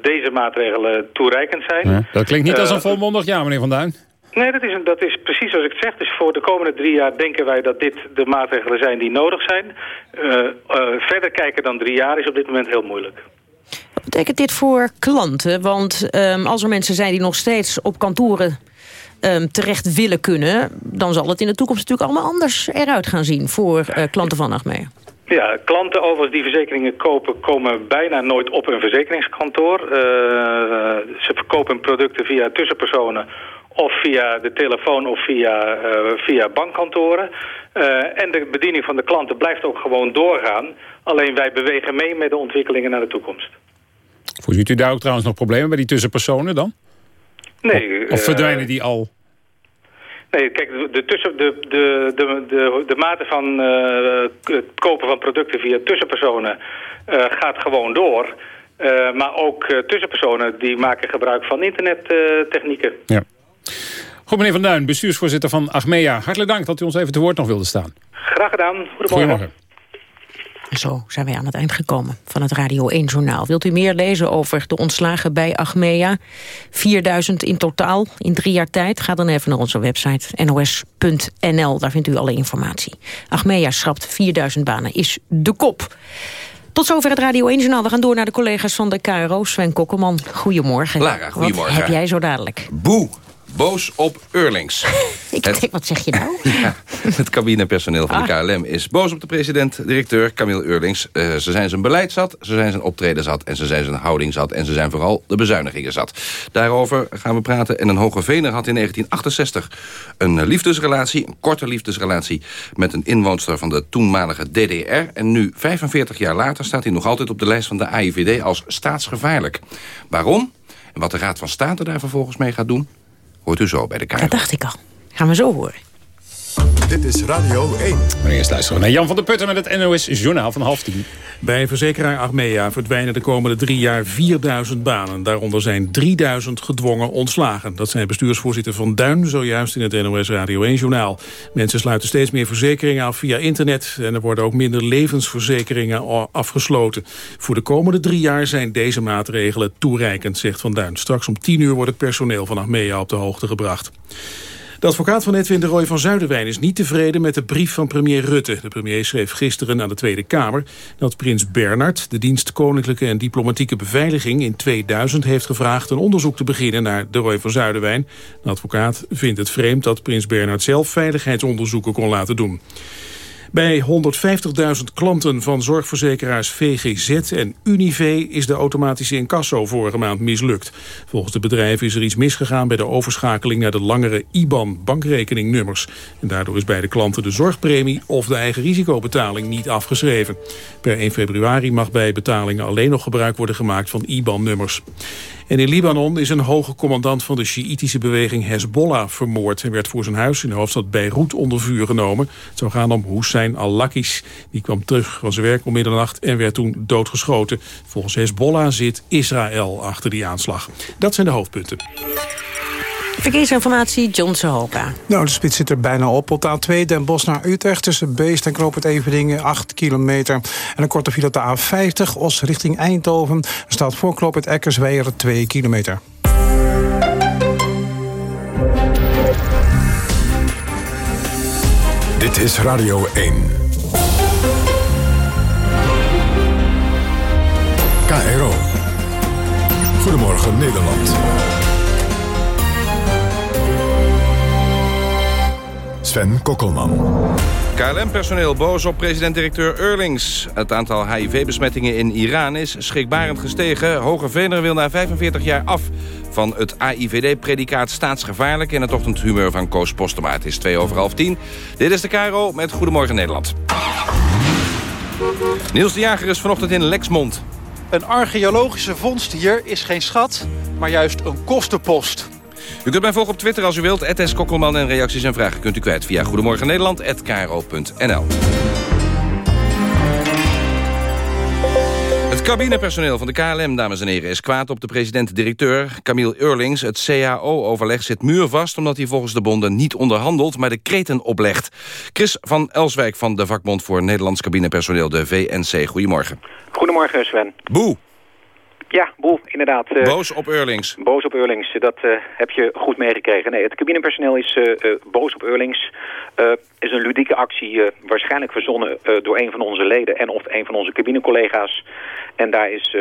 deze maatregelen toereikend zijn. Ja, dat klinkt niet als een volmondig ja, meneer Van Duin. Nee, dat is, dat is precies zoals ik zeg. Dus voor de komende drie jaar denken wij dat dit de maatregelen zijn die nodig zijn. Uh, uh, verder kijken dan drie jaar is op dit moment heel moeilijk. Wat betekent dit voor klanten? Want um, als er mensen zijn die nog steeds op kantoren um, terecht willen kunnen... dan zal het in de toekomst natuurlijk allemaal anders eruit gaan zien... voor uh, klanten van Achmea. Ja, klanten overigens die verzekeringen kopen... komen bijna nooit op een verzekeringskantoor. ze verkopen producten via tussenpersonen of via de telefoon of via, uh, via bankkantoren. Uh, en de bediening van de klanten blijft ook gewoon doorgaan. Alleen wij bewegen mee met de ontwikkelingen naar de toekomst. Voorziet u daar ook trouwens nog problemen bij die tussenpersonen dan? Nee. Of, of verdwijnen die al? Nee, kijk, de, tussen, de, de, de, de, de mate van het kopen van producten via tussenpersonen gaat gewoon door... Uh, maar ook tussenpersonen die maken gebruik van internettechnieken. ja. Goed, meneer Van Duin, bestuursvoorzitter van Achmea. Hartelijk dank dat u ons even te woord nog wilde staan. Graag gedaan. Goedemorgen. Goedemorgen. Zo zijn wij aan het eind gekomen van het Radio 1 Journaal. Wilt u meer lezen over de ontslagen bij Achmea? 4000 in totaal in drie jaar tijd. Ga dan even naar onze website nos.nl. Daar vindt u alle informatie. Achmea schrapt 4000 banen, is de kop. Tot zover het Radio 1 Journaal. We gaan door naar de collega's van de KRO. Sven Kokkelman, goedemorgen. Lara, goedemorgen. Wat heb jij zo dadelijk? Boe boos op Eurlings. Ik denk, wat zeg je nou? ja, het cabinepersoneel van de Ah. KLM is boos op de president-directeur Camille Eurlings. Eh, ze zijn zijn beleid zat, ze zijn zijn optreden zat... en ze zijn zijn houding zat en ze zijn vooral de bezuinigingen zat. Daarover gaan we praten. En een Hoge Vener had in 1968 een liefdesrelatie... een korte liefdesrelatie met een inwoonster van de toenmalige DDR. En nu, 45 jaar later, staat hij nog altijd op de lijst van de AIVD... als staatsgevaarlijk. Waarom? En wat de Raad van State daar vervolgens mee gaat doen... hoort u zo bij de Kamer. Dat dacht ik al. Gaan we zo horen. Dit is Radio 1. Maar eerst luisteren we naar Jan van der Putten met het NOS Journaal van half tien. Bij verzekeraar Achmea verdwijnen de komende drie jaar 4000 banen. Daaronder zijn 3000 gedwongen ontslagen. Dat zijn bestuursvoorzitter Van Duin zojuist in het NOS Radio 1-journaal. Mensen sluiten steeds meer verzekeringen af via internet... en er worden ook minder levensverzekeringen afgesloten. Voor de komende drie jaar zijn deze maatregelen toereikend, zegt Van Duin. Straks om 10 uur wordt het personeel van Achmea op de hoogte gebracht. De advocaat van Edwin de Roy van Zuiderwijn is niet tevreden met de brief van premier Rutte. De premier schreef gisteren aan de Tweede Kamer dat prins Bernard, de dienst Koninklijke en Diplomatieke Beveiliging, in 2000 heeft gevraagd een onderzoek te beginnen naar de Roy van Zuiderwijn. De advocaat vindt het vreemd dat prins Bernard zelf veiligheidsonderzoeken kon laten doen. Bij 150.000 klanten van zorgverzekeraars VGZ en Unive is de automatische incasso vorige maand mislukt. Volgens de bedrijven is er iets misgegaan bij de overschakeling naar de langere IBAN-bankrekeningnummers. En daardoor is bij de klanten de zorgpremie of de eigen risicobetaling niet afgeschreven. Per 1 februari mag bij betalingen alleen nog gebruik worden gemaakt van IBAN-nummers. En in Libanon is een hoge commandant van de Sjiïtische beweging Hezbollah vermoord. Hij werd voor zijn huis in de hoofdstad Beirut onder vuur genomen. Het zou gaan om Hussein al-Lakis. Die kwam terug van zijn werk om middernacht en werd toen doodgeschoten. Volgens Hezbollah zit Israël achter die aanslag. Dat zijn de hoofdpunten. Verkeersinformatie, John Sohoka. Nou, de spits zit er bijna op. Op de A2 Den Bosch naar Utrecht tussen Beest en Knoop het Everdingen 8 kilometer. En een korte file op de A50 Os richting Eindhoven. Er staat voor Knoop het Eckersweijer 2 kilometer. Dit is Radio 1. KRO. Goedemorgen Nederland. Sven Kokkelman. KLM-personeel boos op president-directeur Eurlings. Het aantal HIV-besmettingen in Iran is schrikbarend gestegen. Hoge Vener wil na 45 jaar af van het AIVD-predicaat staatsgevaarlijk... in het ochtendhumeur van Koos Postema. Het is twee over half tien. Dit is de Caro met Goedemorgen Nederland. Niels de Jager is vanochtend in Lexmond. Een archeologische vondst hier is geen schat, maar juist een kostenpost. U kunt mij volgen op Twitter als u wilt. @s Kokkelman en reacties en vragen kunt u kwijt via Goedemorgen Nederland@kro.nl. Het cabinepersoneel van de KLM, dames en heren, is kwaad op de president-directeur Camille Eurlings. Het CAO-overleg zit muurvast omdat hij volgens de bonden niet onderhandelt, maar de kreten oplegt. Chris van Elswijk van de vakbond voor Nederlands cabinepersoneel, de VNC. Goedemorgen. Goedemorgen Sven. Boe. Ja, boel, inderdaad. eh, Boos op Eurlings. Boos op Eurlings, dat eh, heb je goed meegekregen. Nee, het cabinepersoneel is eh, boos op Eurlings. Is een ludieke actie, waarschijnlijk verzonnen door een van onze leden en of een van onze cabinecollega's. En daar is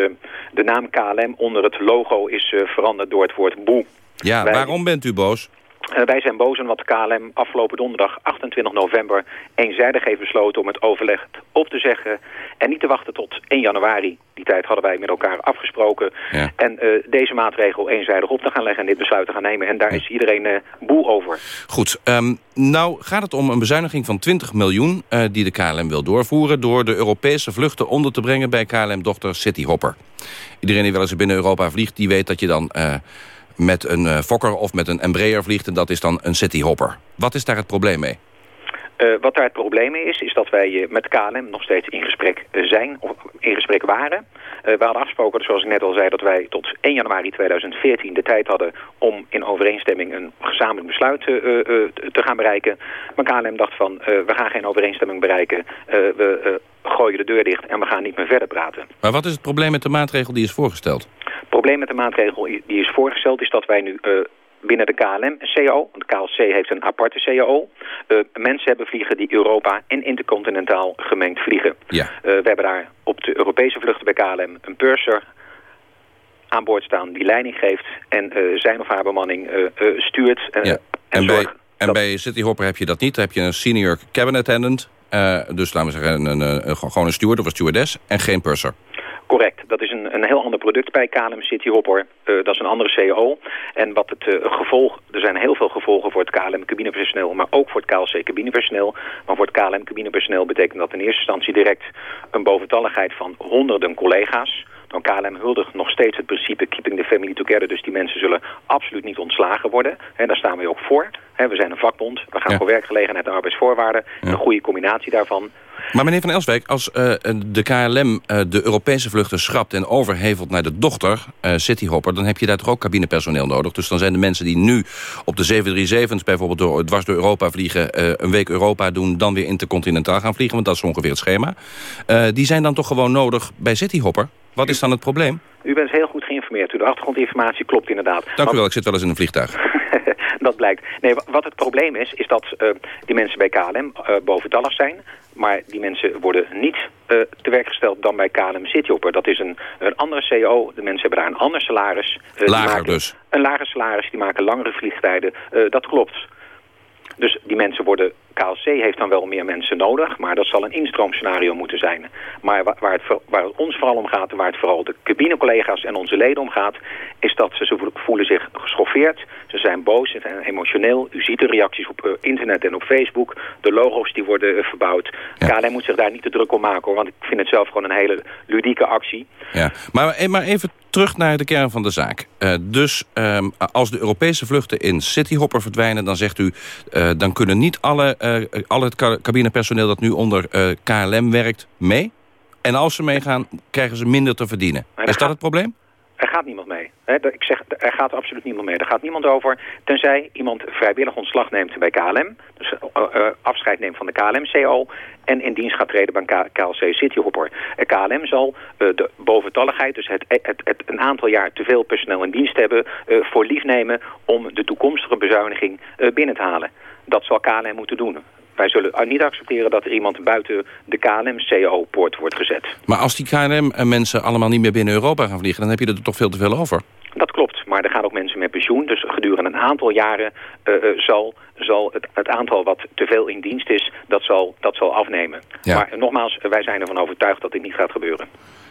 de naam KLM onder het logo is veranderd door het woord boe. Ja, Wij- waarom bent u boos? Eh, wij zijn boos omdat KLM afgelopen donderdag 28 november eenzijdig heeft besloten om het overleg op te zeggen en niet te wachten tot 1 januari. Die tijd hadden wij met elkaar afgesproken. Ja. En eh, deze maatregel eenzijdig op te gaan leggen en dit besluit te gaan nemen. En daar is iedereen eh, boel over. Goed, ehm, nou gaat het om een bezuiniging van 20 miljoen... die de KLM wil doorvoeren... door de Europese vluchten onder te brengen bij KLM-dochter Cityhopper. Iedereen die wel eens binnen Europa vliegt... die weet dat je dan met een eh, Fokker of met een Embraer vliegt... en dat is dan een Cityhopper. Wat is daar het probleem mee? Eh, wat daar het probleem mee is, is dat wij eh, met KLM nog steeds in gesprek zijn, of in gesprek waren. We hadden afgesproken, zoals ik net al zei, dat wij tot 1 januari 2014 de tijd hadden om in overeenstemming een gezamenlijk besluit te gaan bereiken. Maar KLM dacht van, we gaan geen overeenstemming bereiken, we gooien de deur dicht en we gaan niet meer verder praten. Maar wat is het probleem met de maatregel die is voorgesteld? Het probleem met de maatregel die is voorgesteld is dat wij nu... eh, binnen de KLM-CAO. Want de KLC heeft een aparte CAO. Uh, mensen hebben vliegen die Europa en intercontinentaal gemengd vliegen. Ja. Uh, we hebben daar op de Europese vluchten bij KLM een purser aan boord staan die leiding geeft en uh, zijn of haar bemanning stuurt. ja. En, en bij, en bij City Hopper heb je dat niet. Dan heb je een senior cabin attendant. dus laten we zeggen een, een, een, gewoon een steward of een stewardess en geen purser. Correct. Dat is een, een heel ander product bij KLM City Hopper. Uh, dat is een andere CO. En wat het uh, gevolg... Er zijn heel veel gevolgen voor het KLM cabinepersoneel... maar ook voor het KLC cabinepersoneel. Maar voor het KLM cabinepersoneel betekent dat in eerste instantie direct... een boventalligheid van honderden collega's... Dan KLM huldigt nog steeds het principe keeping the family together. Dus die mensen zullen absoluut niet ontslagen worden. En daar staan we ook voor. we zijn een vakbond. We gaan Ja. voor werkgelegenheid en arbeidsvoorwaarden. Een goede combinatie daarvan. Maar meneer Van Elswijk, als eh, de KLM eh, de Europese vluchten schrapt... en overhevelt naar de dochter, eh Cityhopper... dan heb je daar toch ook cabinepersoneel nodig. Dus dan zijn de mensen die nu op de 737's bijvoorbeeld... Door, dwars door Europa vliegen, een week Europa doen... dan weer intercontinentaal gaan vliegen, want dat is ongeveer het schema. Die zijn dan toch gewoon nodig bij Cityhopper? Wat is dan het probleem? U bent heel goed geïnformeerd. De achtergrondinformatie klopt inderdaad. Dank u wel, ik zit wel eens in een vliegtuig. dat blijkt. Nee, wa- wat het probleem is, is dat eh, die mensen bij KLM eh boventallig zijn. Maar die mensen worden niet eh, te werk gesteld dan bij KLM Cityhopper. Dat is een, een andere CO. De mensen hebben daar een ander salaris. Lager maken dus. Een lager salaris, die maken langere vliegtijden. Dat klopt. Dus die mensen worden... KLC heeft dan wel meer mensen nodig, maar dat zal een instroomscenario moeten zijn. Maar wa- waar het, waar het ons vooral om gaat, en waar het vooral de cabinecollega's en onze leden om gaat, is dat ze, ze voelen zich geschoffeerd. Ze zijn boos en zijn emotioneel. U ziet de reacties op eh, internet en op Facebook. De logo's die worden eh, verbouwd. KLM moet zich daar niet te druk om maken, hoor, want ik vind het zelf gewoon een hele ludieke actie. Ja, maar, eh, maar even terug naar de kern van de zaak. Eh, dus ehm, als de Europese vluchten in Cityhopper verdwijnen... dan zegt u, eh, dan kunnen niet alle, eh, alle het cabinepersoneel... dat nu onder KLM werkt, mee. En als ze meegaan, krijgen ze minder te verdienen. Is dat het probleem? Er gaat niemand mee. Ik zeg, er gaat absoluut niemand mee. Er gaat niemand over, tenzij iemand vrijwillig ontslag neemt bij KLM. Dus eh, eh, afscheid neemt van de KLM-CO. En in dienst gaat treden bij KLC Cityhopper. Eh, KLM zal de boventalligheid, dus het, het, een aantal jaar te veel personeel in dienst hebben... voor lief nemen om de toekomstige bezuiniging binnen te halen. Dat zal KLM moeten doen. Wij zullen niet accepteren dat er iemand buiten de KLM-CO-poort wordt gezet. Maar als die KLM-mensen allemaal niet meer binnen Europa gaan vliegen... dan heb je er toch veel te veel over. Dat klopt, maar er gaan ook mensen met pensioen. Dus gedurende een aantal jaren eh, eh, zal, zal het, het aantal wat te veel in dienst is, dat zal, dat zal afnemen. Ja. Maar eh, nogmaals, wij zijn ervan overtuigd dat dit niet gaat gebeuren.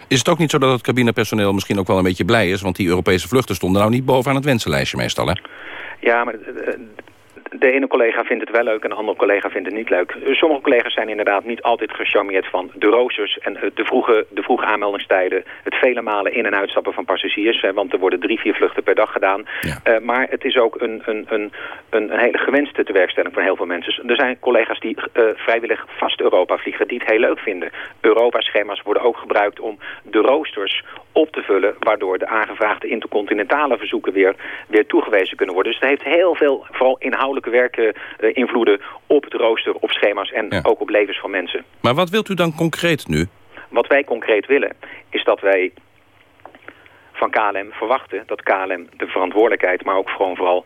Is het ook niet zo dat het cabinepersoneel misschien ook wel een beetje blij is... want die Europese vluchten stonden nou niet bovenaan het wensenlijstje meestal, hè? Ja, maar eh, de ene collega vindt het wel leuk en de andere collega vindt het niet leuk. Eh, Sommige collega's zijn inderdaad niet altijd gecharmeerd van de roosters en eh, de vroege, de vroege aanmeldingstijden. Het vele malen in- en uitstappen van passagiers, hè, want er worden drie, vier vluchten per dag gedaan. Eh, maar het is ook een, een, een, een hele gewenste tewerkstelling van heel veel mensen. Er zijn collega's die vrijwillig vast Europa vliegen, die het heel leuk vinden. Europa-schema's worden ook gebruikt om de roosters op te vullen, waardoor de aangevraagde intercontinentale verzoeken weer, weer toegewezen kunnen worden. Dus het heeft heel veel, vooral inhoudelijke werken, eh, invloeden op het rooster, op schema's en ook op levens van mensen. Maar wat wilt u dan concreet nu? Wat wij concreet willen, is dat wij van KLM verwachten dat KLM de verantwoordelijkheid, maar ook gewoon vooral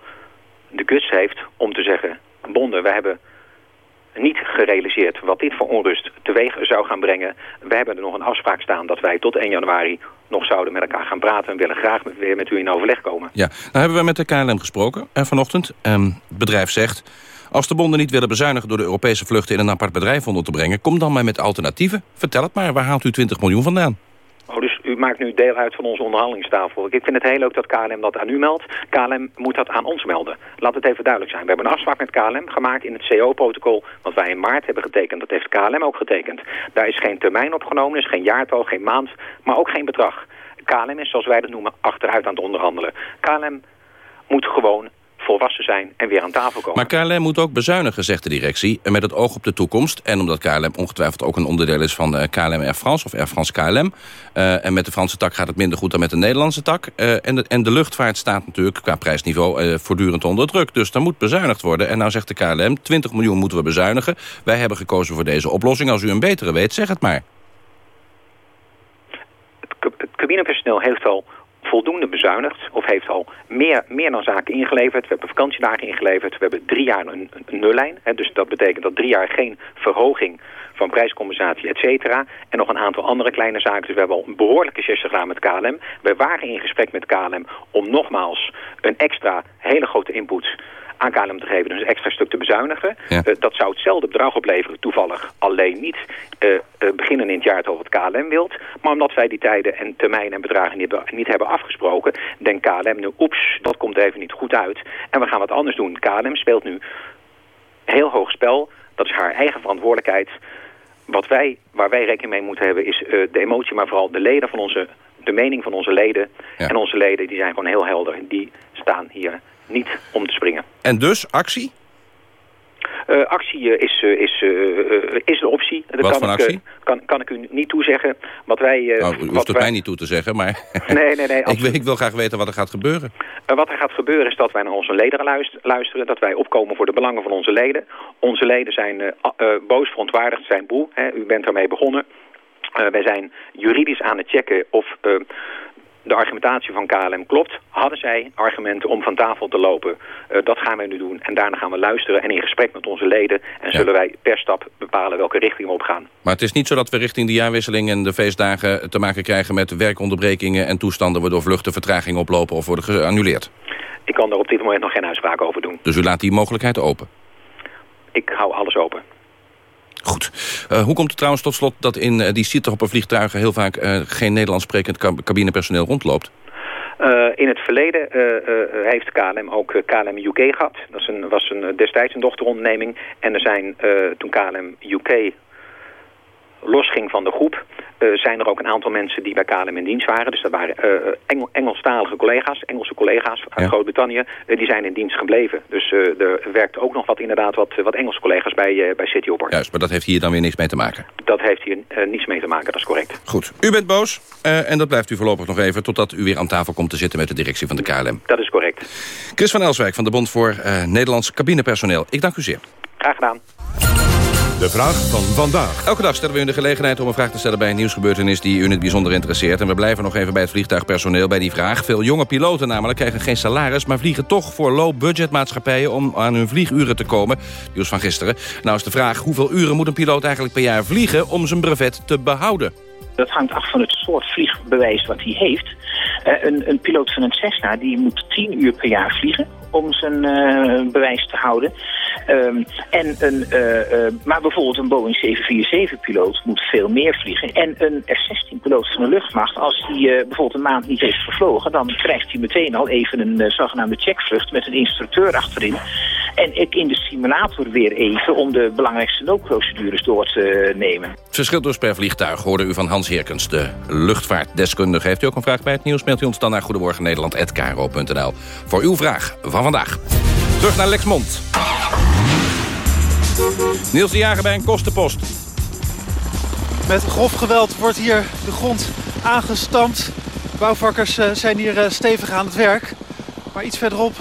de guts heeft om te zeggen, bonden, we hebben niet gerealiseerd wat dit voor onrust teweeg zou gaan brengen. We hebben er nog een afspraak staan dat wij tot 1 januari nog zouden met elkaar gaan praten en willen graag met- weer met u in overleg komen. Ja, nou hebben we met de KLM gesproken eh, vanochtend. Ehm, het bedrijf zegt... als de bonden niet willen bezuinigen door de Europese vluchten... in een apart bedrijf onder te brengen... kom dan maar met alternatieven. Vertel het maar, waar haalt u 20 miljoen vandaan? Oh, dus u maakt nu deel uit van onze onderhandelingstafel. Ik vind het heel leuk dat KLM dat aan u meldt. KLM moet dat aan ons melden. Laat het even duidelijk zijn. We hebben een afspraak met KLM gemaakt in het CO-protocol... wat wij in maart hebben getekend. Dat heeft KLM ook getekend. Daar is geen termijn opgenomen, er is geen jaartal, geen maand... maar ook geen bedrag. KLM is, zoals wij dat noemen, achteruit aan het onderhandelen. KLM moet gewoon volwassen zijn en weer aan tafel komen. Maar KLM moet ook bezuinigen, zegt de directie... en met het oog op de toekomst. En omdat KLM ongetwijfeld ook een onderdeel is van eh, KLM Air France... of Air France KLM. eh, en met de Franse tak gaat het minder goed dan met de Nederlandse tak. eh, en, de, en de luchtvaart staat natuurlijk qua prijsniveau voortdurend onder druk. Dus er moet bezuinigd worden. En nou zegt de KLM, 20 miljoen moeten we bezuinigen. Wij hebben gekozen voor deze oplossing. Als u een betere weet, zeg het maar. het cabinepersoneel heeft al voldoende bezuinigd of heeft al meer, meer dan zaken ingeleverd. We hebben vakantiedagen ingeleverd. We hebben drie jaar een, nullijn. Hè, dus dat betekent dat drie jaar geen verhoging van prijscompensatie, et cetera. En nog een aantal andere kleine zaken. Dus we hebben al een behoorlijke geste gedaan met KLM. We waren in gesprek met KLM om nogmaals een extra hele grote input aan KLM te geven, dus een extra stuk te bezuinigen. Ja. Eh, dat zou hetzelfde bedrag opleveren, toevallig. Alleen niet uh, uh, beginnen in het jaar over het KLM wilt. Maar omdat wij die tijden en termijnen en bedragen niet hebben, niet hebben afgesproken... denkt KLM nu, oeps, dat komt even niet goed uit. En we gaan wat anders doen. KLM speelt nu heel hoog spel. Dat is haar eigen verantwoordelijkheid. Wat wij, waar wij rekening mee moeten hebben is de emotie... maar vooral de leden van onze de mening van onze leden. Ja. En onze leden die zijn gewoon heel helder. Die staan hier niet om te springen. En dus actie? Uh, actie uh, is, uh, is, is een optie. Dat wat kan ik, actie? kan, kan ik u niet toezeggen. Wat wij, nou, u hoeft wat het wij... mij niet toe te zeggen, maar nee, nee, nee, ik, wil, ik wil graag weten wat er gaat gebeuren. wat er gaat gebeuren is dat wij naar onze leden luisteren. Dat wij opkomen voor de belangen van onze leden. Onze leden zijn boos, verontwaardigd, zijn boe. Hè, u bent daarmee begonnen. wij zijn juridisch aan het checken of de argumentatie van KLM klopt. Hadden zij argumenten om van tafel te lopen? Uh, dat gaan wij nu doen. En daarna gaan we luisteren en in gesprek met onze leden. En ja. zullen wij per stap bepalen welke richting we op gaan. Maar het is niet zo dat we richting de jaarwisseling en de feestdagen te maken krijgen met werkonderbrekingen en toestanden waardoor vluchten vertragingen oplopen of worden geannuleerd? Ik kan daar op dit moment nog geen uitspraak over doen. Dus u laat die mogelijkheid open? Ik hou alles open. Goed. Uh, hoe komt het trouwens tot slot dat in uh, die Citroën-vliegtuigen... heel vaak uh, geen Nederlands sprekend cabinepersoneel rondloopt? in het verleden heeft KLM ook KLM UK gehad. Dat een, was een, destijds een dochteronderneming. En er zijn toen KLM UK losging van de groep... Uh, zijn er ook een aantal mensen die bij KLM in dienst waren. Dus dat waren uh, Engel, Engelstalige collega's, Engelse collega's uit ja. Groot-Brittannië. Uh, die zijn in dienst gebleven. Dus er werkt ook nog wat inderdaad wat, wat Engelse collega's bij, bij City Oport. Juist, maar dat heeft hier dan weer niks mee te maken? Dat heeft hier niets mee te maken, dat is correct. Goed. U bent boos en dat blijft u voorlopig nog even... totdat u weer aan tafel komt te zitten met de directie van de KLM. Dat is correct. Chris van Elswijk van de Bond voor Nederlands Cabinepersoneel. Ik dank u zeer. Graag gedaan. De vraag van vandaag. Elke dag stellen we u de gelegenheid om een vraag te stellen bij een nieuwsgebeurtenis die u in het bijzonder interesseert. En we blijven nog even bij het vliegtuigpersoneel bij die vraag. Veel jonge piloten namelijk krijgen geen salaris, maar vliegen toch voor low-budget maatschappijen om aan hun vlieguren te komen. Nieuws van gisteren. Nou is de vraag, hoeveel uren moet een piloot eigenlijk per jaar vliegen om zijn brevet te behouden? Dat hangt af van het soort vliegbewijs wat hij heeft. Uh, een, een piloot van een Cessna die moet 10 uur per jaar vliegen om zijn uh, bewijs te houden. Um, en een, uh, maar bijvoorbeeld een Boeing 747-piloot moet veel meer vliegen. En een F-16-piloot van de luchtmacht, als hij bijvoorbeeld een maand niet heeft gevlogen... dan krijgt hij meteen al even een zogenaamde checkvlucht met een instructeur achterin. En ik in de simulator weer even om de belangrijkste noodprocedures door te nemen. Verschil dus per vliegtuig hoorde u van Hans Heerkens, de luchtvaartdeskundige. Heeft u ook een vraag bij het nieuws? Mailt u ons dan naar goedemorgennederland.kro.nl voor uw vraag van vandaag. Terug naar Lexmond. Niels de Jager bij een kostenpost. Met grof geweld wordt hier de grond aangestampt. Bouwvakkers uh, zijn hier uh, stevig aan het werk. Maar iets verderop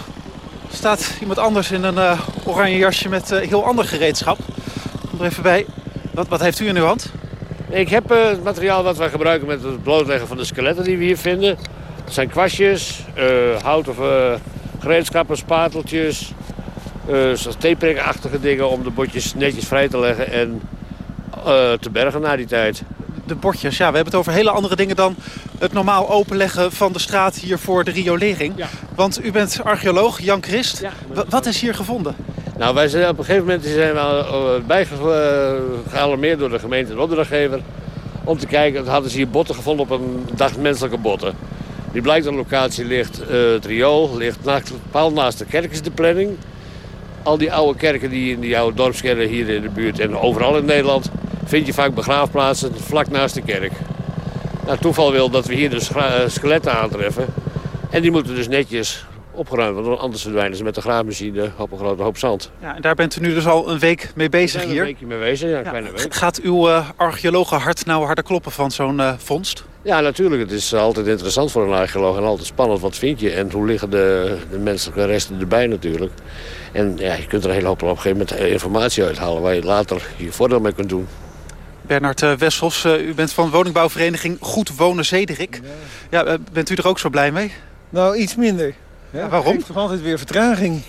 staat iemand anders in een uh, oranje jasje met heel ander gereedschap. Kom er even bij. Wat, wat heeft u in uw hand? Ik heb het materiaal wat wij gebruiken met het blootleggen van de skeletten die we hier vinden. Het zijn kwastjes, hout of gereedschappen, spateltjes, uh, tapering-achtige dingen om de botjes netjes vrij te leggen en uh, te bergen na die tijd. De bordjes, ja, we hebben het over hele andere dingen dan het normaal openleggen van de straat hier voor de riolering. Ja. Want u bent archeoloog, Jan Christ. Ja, wat is hier gevonden? Nou, wij zijn op een gegeven moment zijn we bijgealarmeerd door de gemeente en opdrachtgever. Om te kijken, hadden ze hier botten gevonden op een dag menselijke botten. Die blijkt de locatie ligt, uh, het riool, ligt naast, paal naast de kerk is de planning. Al die oude kerken die in die oude dorpskerken hier in de buurt en overal in Nederland... vind je vaak begraafplaatsen vlak naast de kerk. Nou, toeval wil dat we hier dus skeletten aantreffen. En die moeten dus netjes opgeruimd want anders verdwijnen ze met de graafmachine op een grote hoop zand. Ja, en daar bent u nu dus al een week mee bezig hier? een weekje mee bezig, ja, een kleine week. Gaat uw uh, archeologenhart nou harder kloppen van zo'n uh, vondst? Ja, natuurlijk. Het is altijd interessant voor een archeoloog en altijd spannend. Wat vind je en hoe liggen de, de menselijke resten erbij natuurlijk. En ja, je kunt er een hele hoop op een gegeven moment informatie uithalen... waar je later je voordeel mee kunt doen. Bernard Wessels, u bent van woningbouwvereniging Goed Wonen Zederik. Ja, bent u er ook zo blij mee? Nou, iets minder. Ja, waarom? Het toch altijd weer vertraging.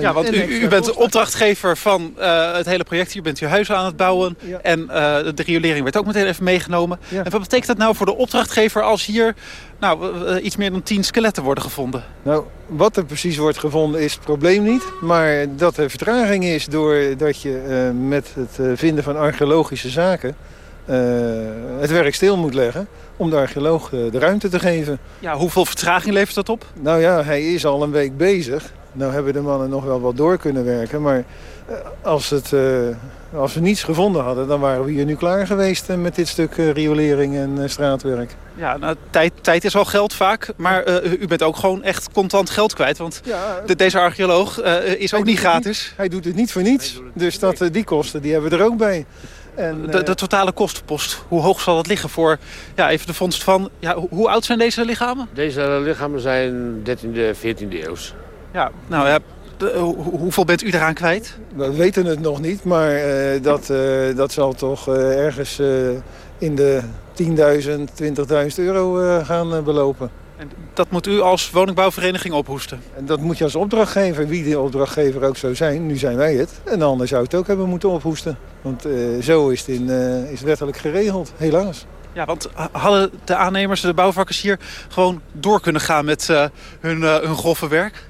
Ja, want u, u bent opdrachtgever van uh, het hele project. Hier bent u huizen aan het bouwen. En uh, de riolering werd ook meteen even meegenomen. Ja. En wat betekent dat nou voor de opdrachtgever als hier nou, uh, iets meer dan tien skeletten worden gevonden? Nou, wat er precies wordt gevonden is het probleem niet. Maar dat er vertraging is doordat je met het vinden van archeologische zaken... het werk stil moet leggen om de archeoloog de ruimte te geven. Ja, hoeveel vertraging levert dat op? Nou ja, hij is al een week bezig. Nou hebben de mannen nog wel wat door kunnen werken. Maar eh, als, het, uh, als we niets gevonden hadden, dan waren we hier nu klaar geweest met dit stuk riolering en straatwerk. Ja, nou, tijd, tijd is al geld vaak, maar u bent ook gewoon echt contant geld kwijt. Want ja, de, deze archeoloog is ook niet gratis. Niet, hij doet het niet voor niets, dus dat, die kosten die hebben we er ook bij. En, de, de, totale kostenpost, hoe hoog zal dat liggen voor ja, even de vondst van... Ja, hoe oud zijn deze lichamen? Deze lichamen zijn 13e, 14e eeuws. Ja, nou ja, hoeveel bent u eraan kwijt? We weten het nog niet, maar uh, dat, uh, dat zal toch uh, ergens in de 10.000, 20.000 euro gaan belopen. En dat moet u als woningbouwvereniging ophoesten? En dat moet je als opdrachtgever, wie die opdrachtgever ook zou zijn. Nu zijn wij het. En anders zou het ook hebben moeten ophoesten. Want zo is het, in, is wettelijk geregeld, helaas. Ja, want hadden de aannemers, de bouwvakkers hier gewoon door kunnen gaan met hun, hun grove werk?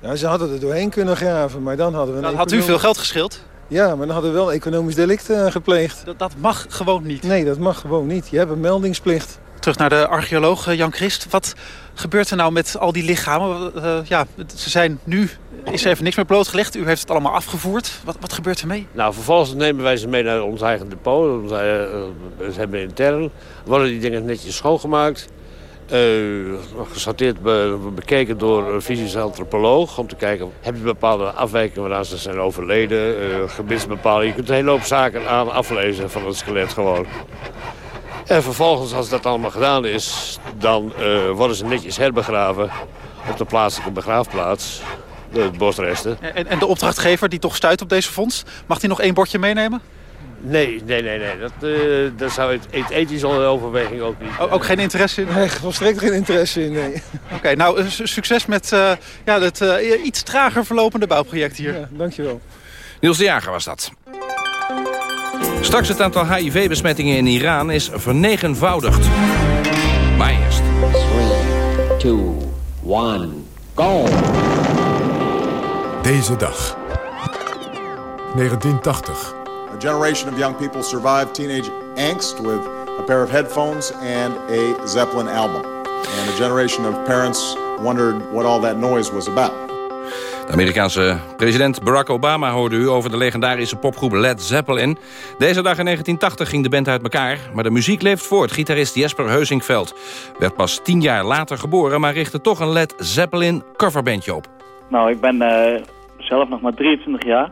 Ja, ze hadden er doorheen kunnen graven, maar dan hadden we... Dan had u veel geld geschild? Ja, maar dan hadden we wel economisch delict gepleegd. Dat, dat, mag gewoon niet? Nee, dat mag gewoon niet. Je hebt een meldingsplicht. Terug naar de archeoloog eh, Jan Christ. Wat gebeurt er nou met al die lichamen? Uh, ja, ze zijn nu... Is er even niks meer blootgelegd. U heeft het allemaal afgevoerd. Wat, wat gebeurt er mee? Nou, vervolgens nemen wij ze mee naar ons eigen depot. Ze hebben intern. Worden die dingen netjes schoongemaakt. Uh, gesorteerd, be, bekeken door een fysisch antropoloog. Om te kijken, heb je bepaalde afwijkingen waaraan ze zijn overleden. Uh. Je kunt een hele hoop zaken aan aflezen van het skelet gewoon. En vervolgens, als dat allemaal gedaan is, dan uh, worden ze netjes herbegraven op de plaatselijke begraafplaats. De bosresten. En, en de opdrachtgever die toch stuit op deze vondst, mag hij nog één bordje meenemen? Nee, nee, nee. nee. Dat, uh, dat zou het ethische overweging ook niet. ook geen interesse in? Nee, volstrekt geen interesse in, nee. Oké, okay, nou, succes met uh, ja, het uh, iets trager verlopende bouwproject hier. Ja, dankjewel. Niels de Jager was dat. Straks het aantal HIV-besmettingen in Iran is vernegenvoudigd. Maar eerst... 3, 2, 1, go! Deze dag. 1980. A generation of young people survived teenage angst with a pair of headphones and a Zeppelin album. And a generation of parents wondered what all that noise was about. De Amerikaanse president Barack Obama hoorde u over de legendarische popgroep Led Zeppelin. Deze dag in 1980 ging de band uit elkaar, maar de muziek leeft voort. Gitarist Jesper Heusingveld werd pas tien jaar later geboren... maar richtte toch een Led Zeppelin coverbandje op. Nou, ik ben uh, zelf nog maar 23 jaar...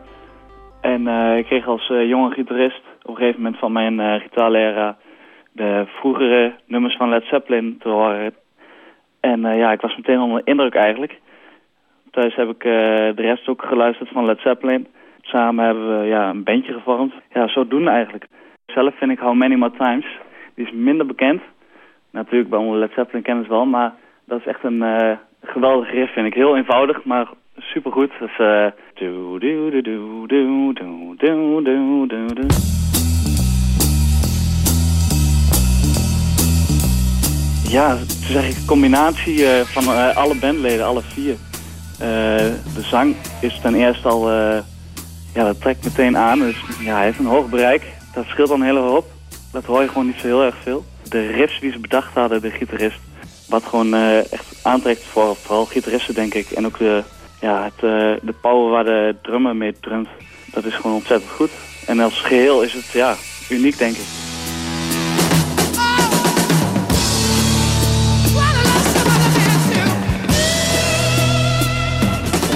En uh, ik kreeg als uh, jonge gitarist op een gegeven moment van mijn gitaarleraar de vroegere nummers van Led Zeppelin te horen. En ja, ik was meteen onder indruk eigenlijk. Thuis heb ik de rest ook geluisterd van Led Zeppelin. Samen hebben we ja, een bandje gevormd. Ja, zo doen eigenlijk. Zelf vind ik How Many More Times. Die is minder bekend. Natuurlijk bij onze Led Zeppelin kennen ze wel, maar dat is echt een geweldige riff vind ik. Heel eenvoudig, maar supergoed. Dus uh. Ja, het is een combinatie uh, van uh, alle bandleden, alle vier. De zang is ten eerste al, ja, dat trekt meteen aan. Dus ja, hij heeft een hoog bereik. Dat scheelt dan heel erg op. Dat hoor je gewoon niet zo heel erg veel. De riffs die ze bedacht hadden, de gitarist, wat gewoon echt aantrekt voor vooral gitaristen, denk ik. En ook de, ja, het, de power waar de drummer mee drumt, dat is gewoon ontzettend goed. En als geheel is het ja, uniek, denk ik.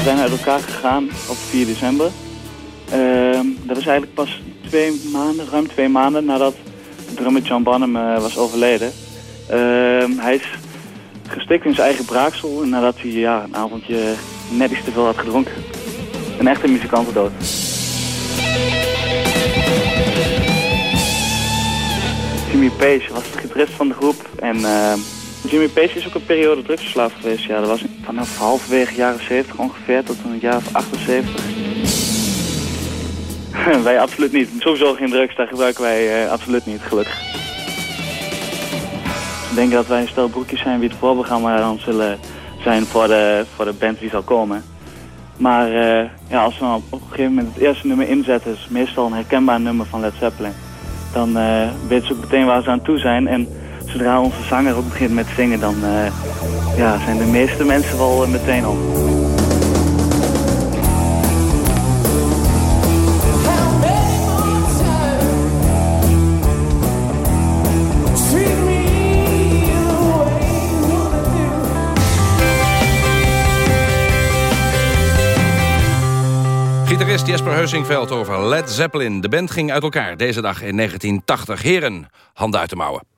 Zijn uit elkaar gegaan op 4 december. Uh, dat is eigenlijk pas twee maanden, ruim twee maanden nadat drummer John Bonham uh, was overleden. Ehm, hij is gestikt in zijn eigen braaksel nadat hij ja, een avondje net iets te veel had gedronken. Een echte muzikantendood. Jimmy Page was de gitarist van de groep. En uh, Jimmy Page is ook een periode drugsverslaafd geweest. Ja, dat was vanaf halverwege jaren 70 ongeveer tot een jaar of 78. wij absoluut niet. Sowieso geen drugs, daar gebruiken wij uh, absoluut niet, gelukkig. Ik denk dat wij een stel broekjes zijn wie het voorprogramma dan zullen zijn voor de, voor de band die zal komen. Maar uh, ja, als we op een gegeven moment het eerste nummer inzetten, is meestal een herkenbaar nummer van Led Zeppelin. Dan uh, weten ze ook meteen waar ze aan toe zijn. En zodra onze zanger ook begint met zingen, dan uh, ja, zijn de meeste mensen wel meteen op. Gitarist Jesper Heusingveld over Led Zeppelin. De band ging uit elkaar deze dag in 1980. Heren, handen uit de mouwen.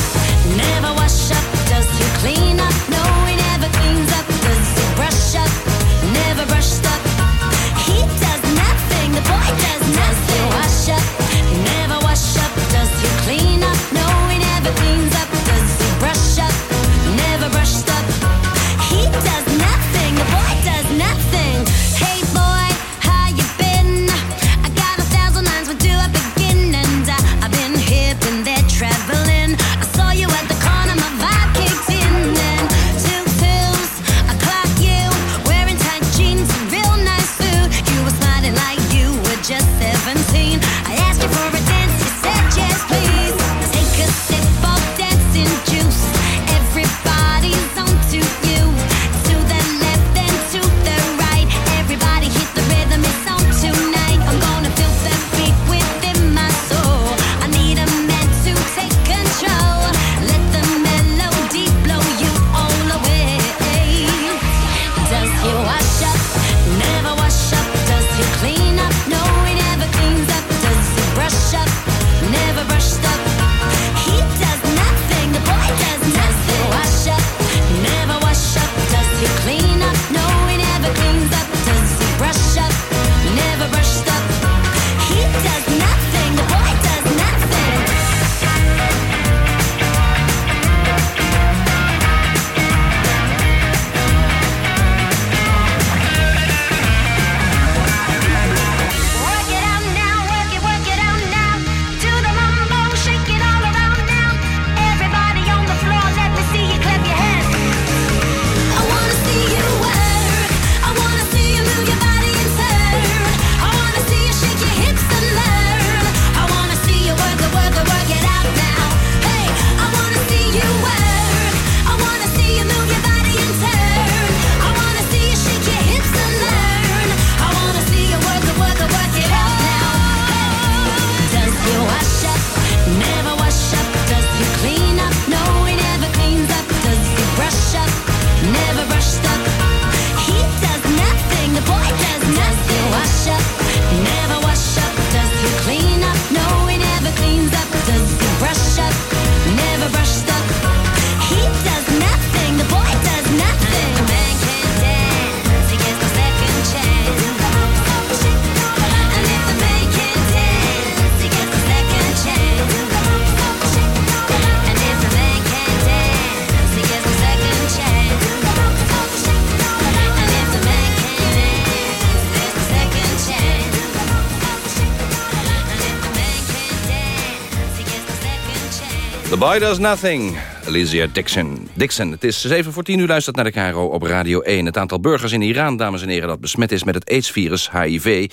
Boy Does Nothing. Alicia Dixon. Dixon, het is 7 voor 10 u luistert naar de KRO op Radio 1. Het aantal burgers in Iran, dames en heren, dat besmet is met het AIDS-virus HIV...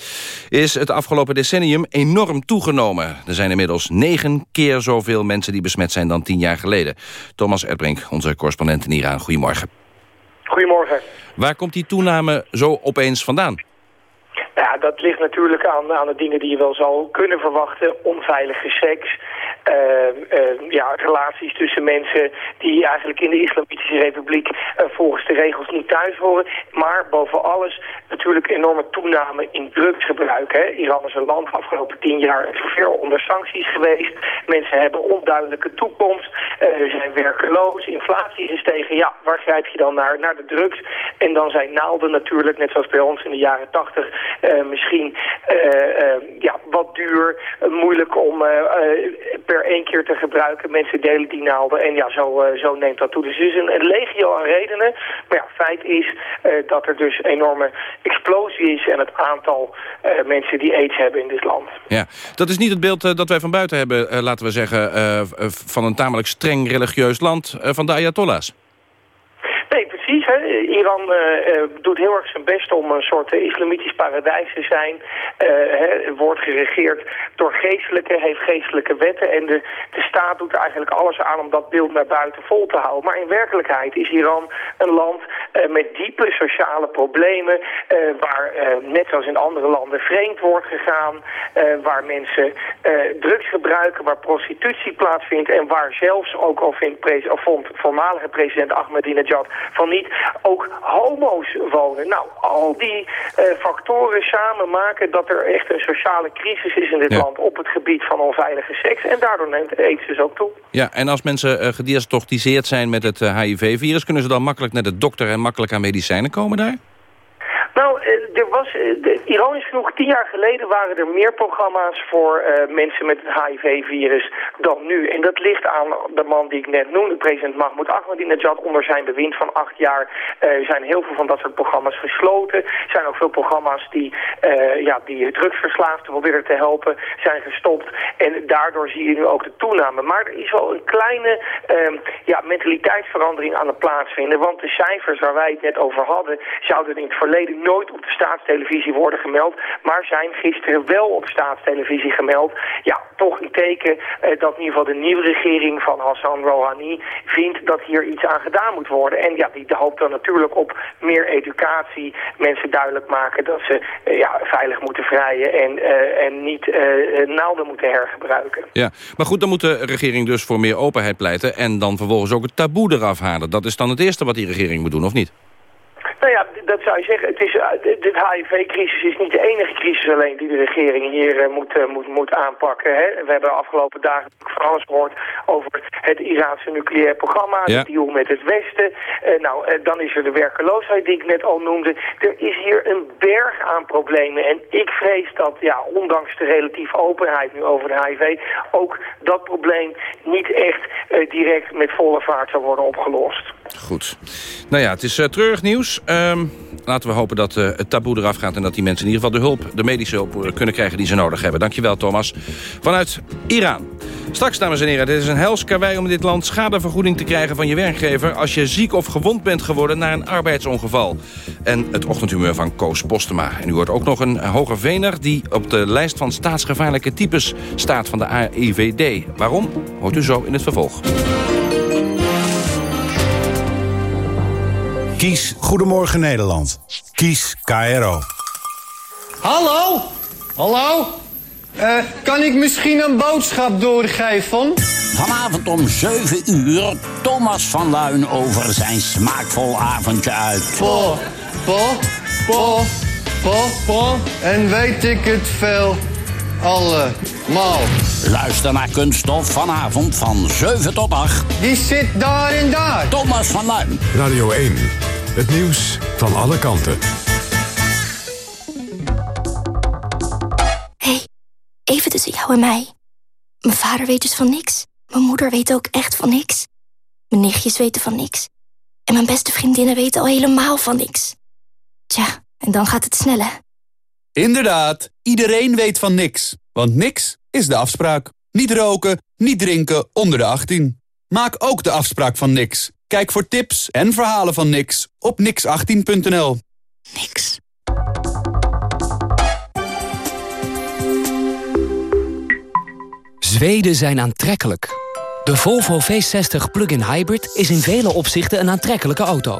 is het afgelopen decennium enorm toegenomen. Er zijn inmiddels negen keer zoveel mensen die besmet zijn dan tien jaar geleden. Thomas Erdbrink, onze correspondent in Iran. Goedemorgen. Goedemorgen. Waar komt die toename zo opeens vandaan? Ja, dat ligt natuurlijk aan, aan de dingen die je wel zou kunnen verwachten. Onveilige seks, ja, relaties tussen mensen die eigenlijk in de Islamitische Republiek volgens de regels niet thuis horen. Maar boven alles natuurlijk enorme toename in drugsgebruik. Hè. Iran is een land afgelopen tien jaar veel onder sancties geweest. Mensen hebben onduidelijke toekomst, uh, zijn werkeloos, inflatie is gestegen. Ja, waar grijp je dan naar? Naar de drugs. En dan zijn naalden natuurlijk, net zoals bij ons in de jaren tachtig, uh, misschien ja, wat duur, moeilijk om per één keer te gebruiken. Mensen delen die naalden en ja, zo, zo neemt dat toe. Dus er is een, een legio aan redenen. Maar ja, feit is dat er dus enorme explosie is en het aantal mensen die aids hebben in dit land. Ja, dat is niet het beeld dat wij van buiten hebben, laten we zeggen, van een tamelijk streng religieus land van de Ayatollahs. Nee, precies. Hè. Iran uh, doet heel erg zijn best om een soort islamitisch paradijs te zijn. Wordt geregeerd door geestelijke, heeft geestelijke wetten. En de, de staat doet eigenlijk alles aan om dat beeld naar buiten vol te houden. Maar in werkelijkheid is Iran een land met diepe sociale problemen. waar, net zoals in andere landen, vreemd wordt gegaan. waar mensen drugs gebruiken, waar prostitutie plaatsvindt. En waar zelfs, ook al vindt of vond voormalige president Ahmadinejad van niet ook homo's wonen. Nou, al die uh, factoren samen maken dat er echt een sociale crisis is in dit land op het gebied van onveilige seks. En daardoor neemt de aids dus ook toe. Ja, en als mensen uh, gediagnosticeerd zijn met het HIV-virus, eh, kunnen ze dan makkelijk naar de dokter en makkelijk aan medicijnen komen daar? Nou, er was, ironisch genoeg, tien jaar geleden waren er meer programma's voor uh, mensen met het HIV-virus dan nu. En dat ligt aan de man die ik net noemde, president Mahmoud Ahmadinejad. Onder zijn bewind van acht jaar zijn heel veel van dat soort programma's gesloten. Er zijn ook veel programma's die, uh, ja, die drugsverslaafden proberen te helpen, zijn gestopt. En daardoor zie je nu ook de toename. Maar er is wel een kleine ja, mentaliteitsverandering aan het plaatsvinden. Want de cijfers waar wij het net over hadden, zouden in het verleden nooit op de staatstelevisie worden gemeld, maar zijn gisteren wel op staatstelevisie gemeld. Ja, toch een teken eh, dat in ieder geval de nieuwe regering van Hassan Rouhani vindt dat hier iets aan gedaan moet worden. En ja, die hoopt dan natuurlijk op meer educatie, mensen duidelijk maken dat ze eh, ja, veilig moeten vrijen en, uh, en niet naalden moeten hergebruiken. Ja, maar goed, dan moet de regering dus voor meer openheid pleiten en dan vervolgens ook het taboe eraf halen. Dat is dan het eerste wat die regering moet doen, of niet? Nou ja, dat zou je zeggen. Het is, dit HIV-crisis is niet de enige crisis alleen die de regering hier uh, moet, uh, moet, moet aanpakken. Hè. We hebben de afgelopen dagen van alles gehoord over het Iraanse nucleair programma, ja. de deal met het Westen. Uh, nou, dan is er de werkeloosheid die ik net al noemde. Er is hier een berg aan problemen. En ik vrees dat, ja, ondanks de relatieve openheid nu over de HIV, ook dat probleem niet echt direct met volle vaart zal worden opgelost. Goed. Nou ja, het is treurig nieuws. Um, laten we hopen dat uh, het taboe eraf gaat... en dat die mensen in ieder geval de hulp, de medische hulp... Uh, kunnen krijgen die ze nodig hebben. Dankjewel, Thomas. Vanuit Iran. Straks, dames en heren, dit is een hels karwei om in dit land schadevergoeding te krijgen van je werkgever... als je ziek of gewond bent geworden na een arbeidsongeval. En het ochtendhumeur van Koos Postema. En u hoort ook nog een hoge vener die op de lijst van staatsgevaarlijke types staat van de AIVD. Waarom? Hoort u zo in het vervolg. Kies Goedemorgen Nederland. Kies KRO. Hallo? Hallo? Uh, kan ik misschien een boodschap doorgeven? Vanavond om 7 uur Thomas van Luin over zijn smaakvol avondje uit. Po, po, po, po, po. En weet ik het veel allemaal. Luister naar Kunststof vanavond van 7 tot 8. Die zit daar en daar. Thomas van Luin. Radio 1. Het nieuws van alle kanten. hey, even tussen jou en mij. Mijn vader weet dus van niks. Mijn moeder weet ook echt van niks. Mijn nichtjes weten van niks. En mijn beste vriendinnen weten al helemaal van niks. Tja, en dan gaat het sneller. Inderdaad, iedereen weet van niks. Want niks is de afspraak. Niet roken, niet drinken onder de 18. Maak ook de afspraak van niks. Kijk voor tips en verhalen van niks op nix18.nl. Niks. Zweden zijn aantrekkelijk. De Volvo V60 Plug-in Hybrid is in vele opzichten een aantrekkelijke auto.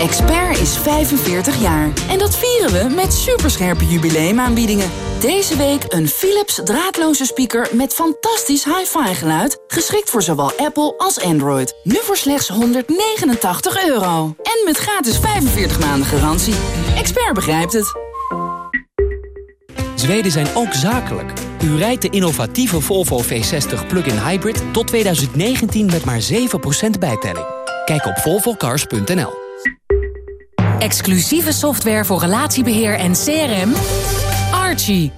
Expert is 45 jaar. En dat vieren we met superscherpe jubileumaanbiedingen. Deze week een Philips draadloze speaker met fantastisch hi-fi geluid. Geschikt voor zowel Apple als Android. Nu voor slechts 189 euro. En met gratis 45 maanden garantie. Expert begrijpt het. Zweden zijn ook zakelijk. U rijdt de innovatieve Volvo V60 plug-in hybrid tot 2019 met maar 7% bijtelling. Kijk op volvocars.nl. Exclusieve software voor relatiebeheer en CRM. Archie.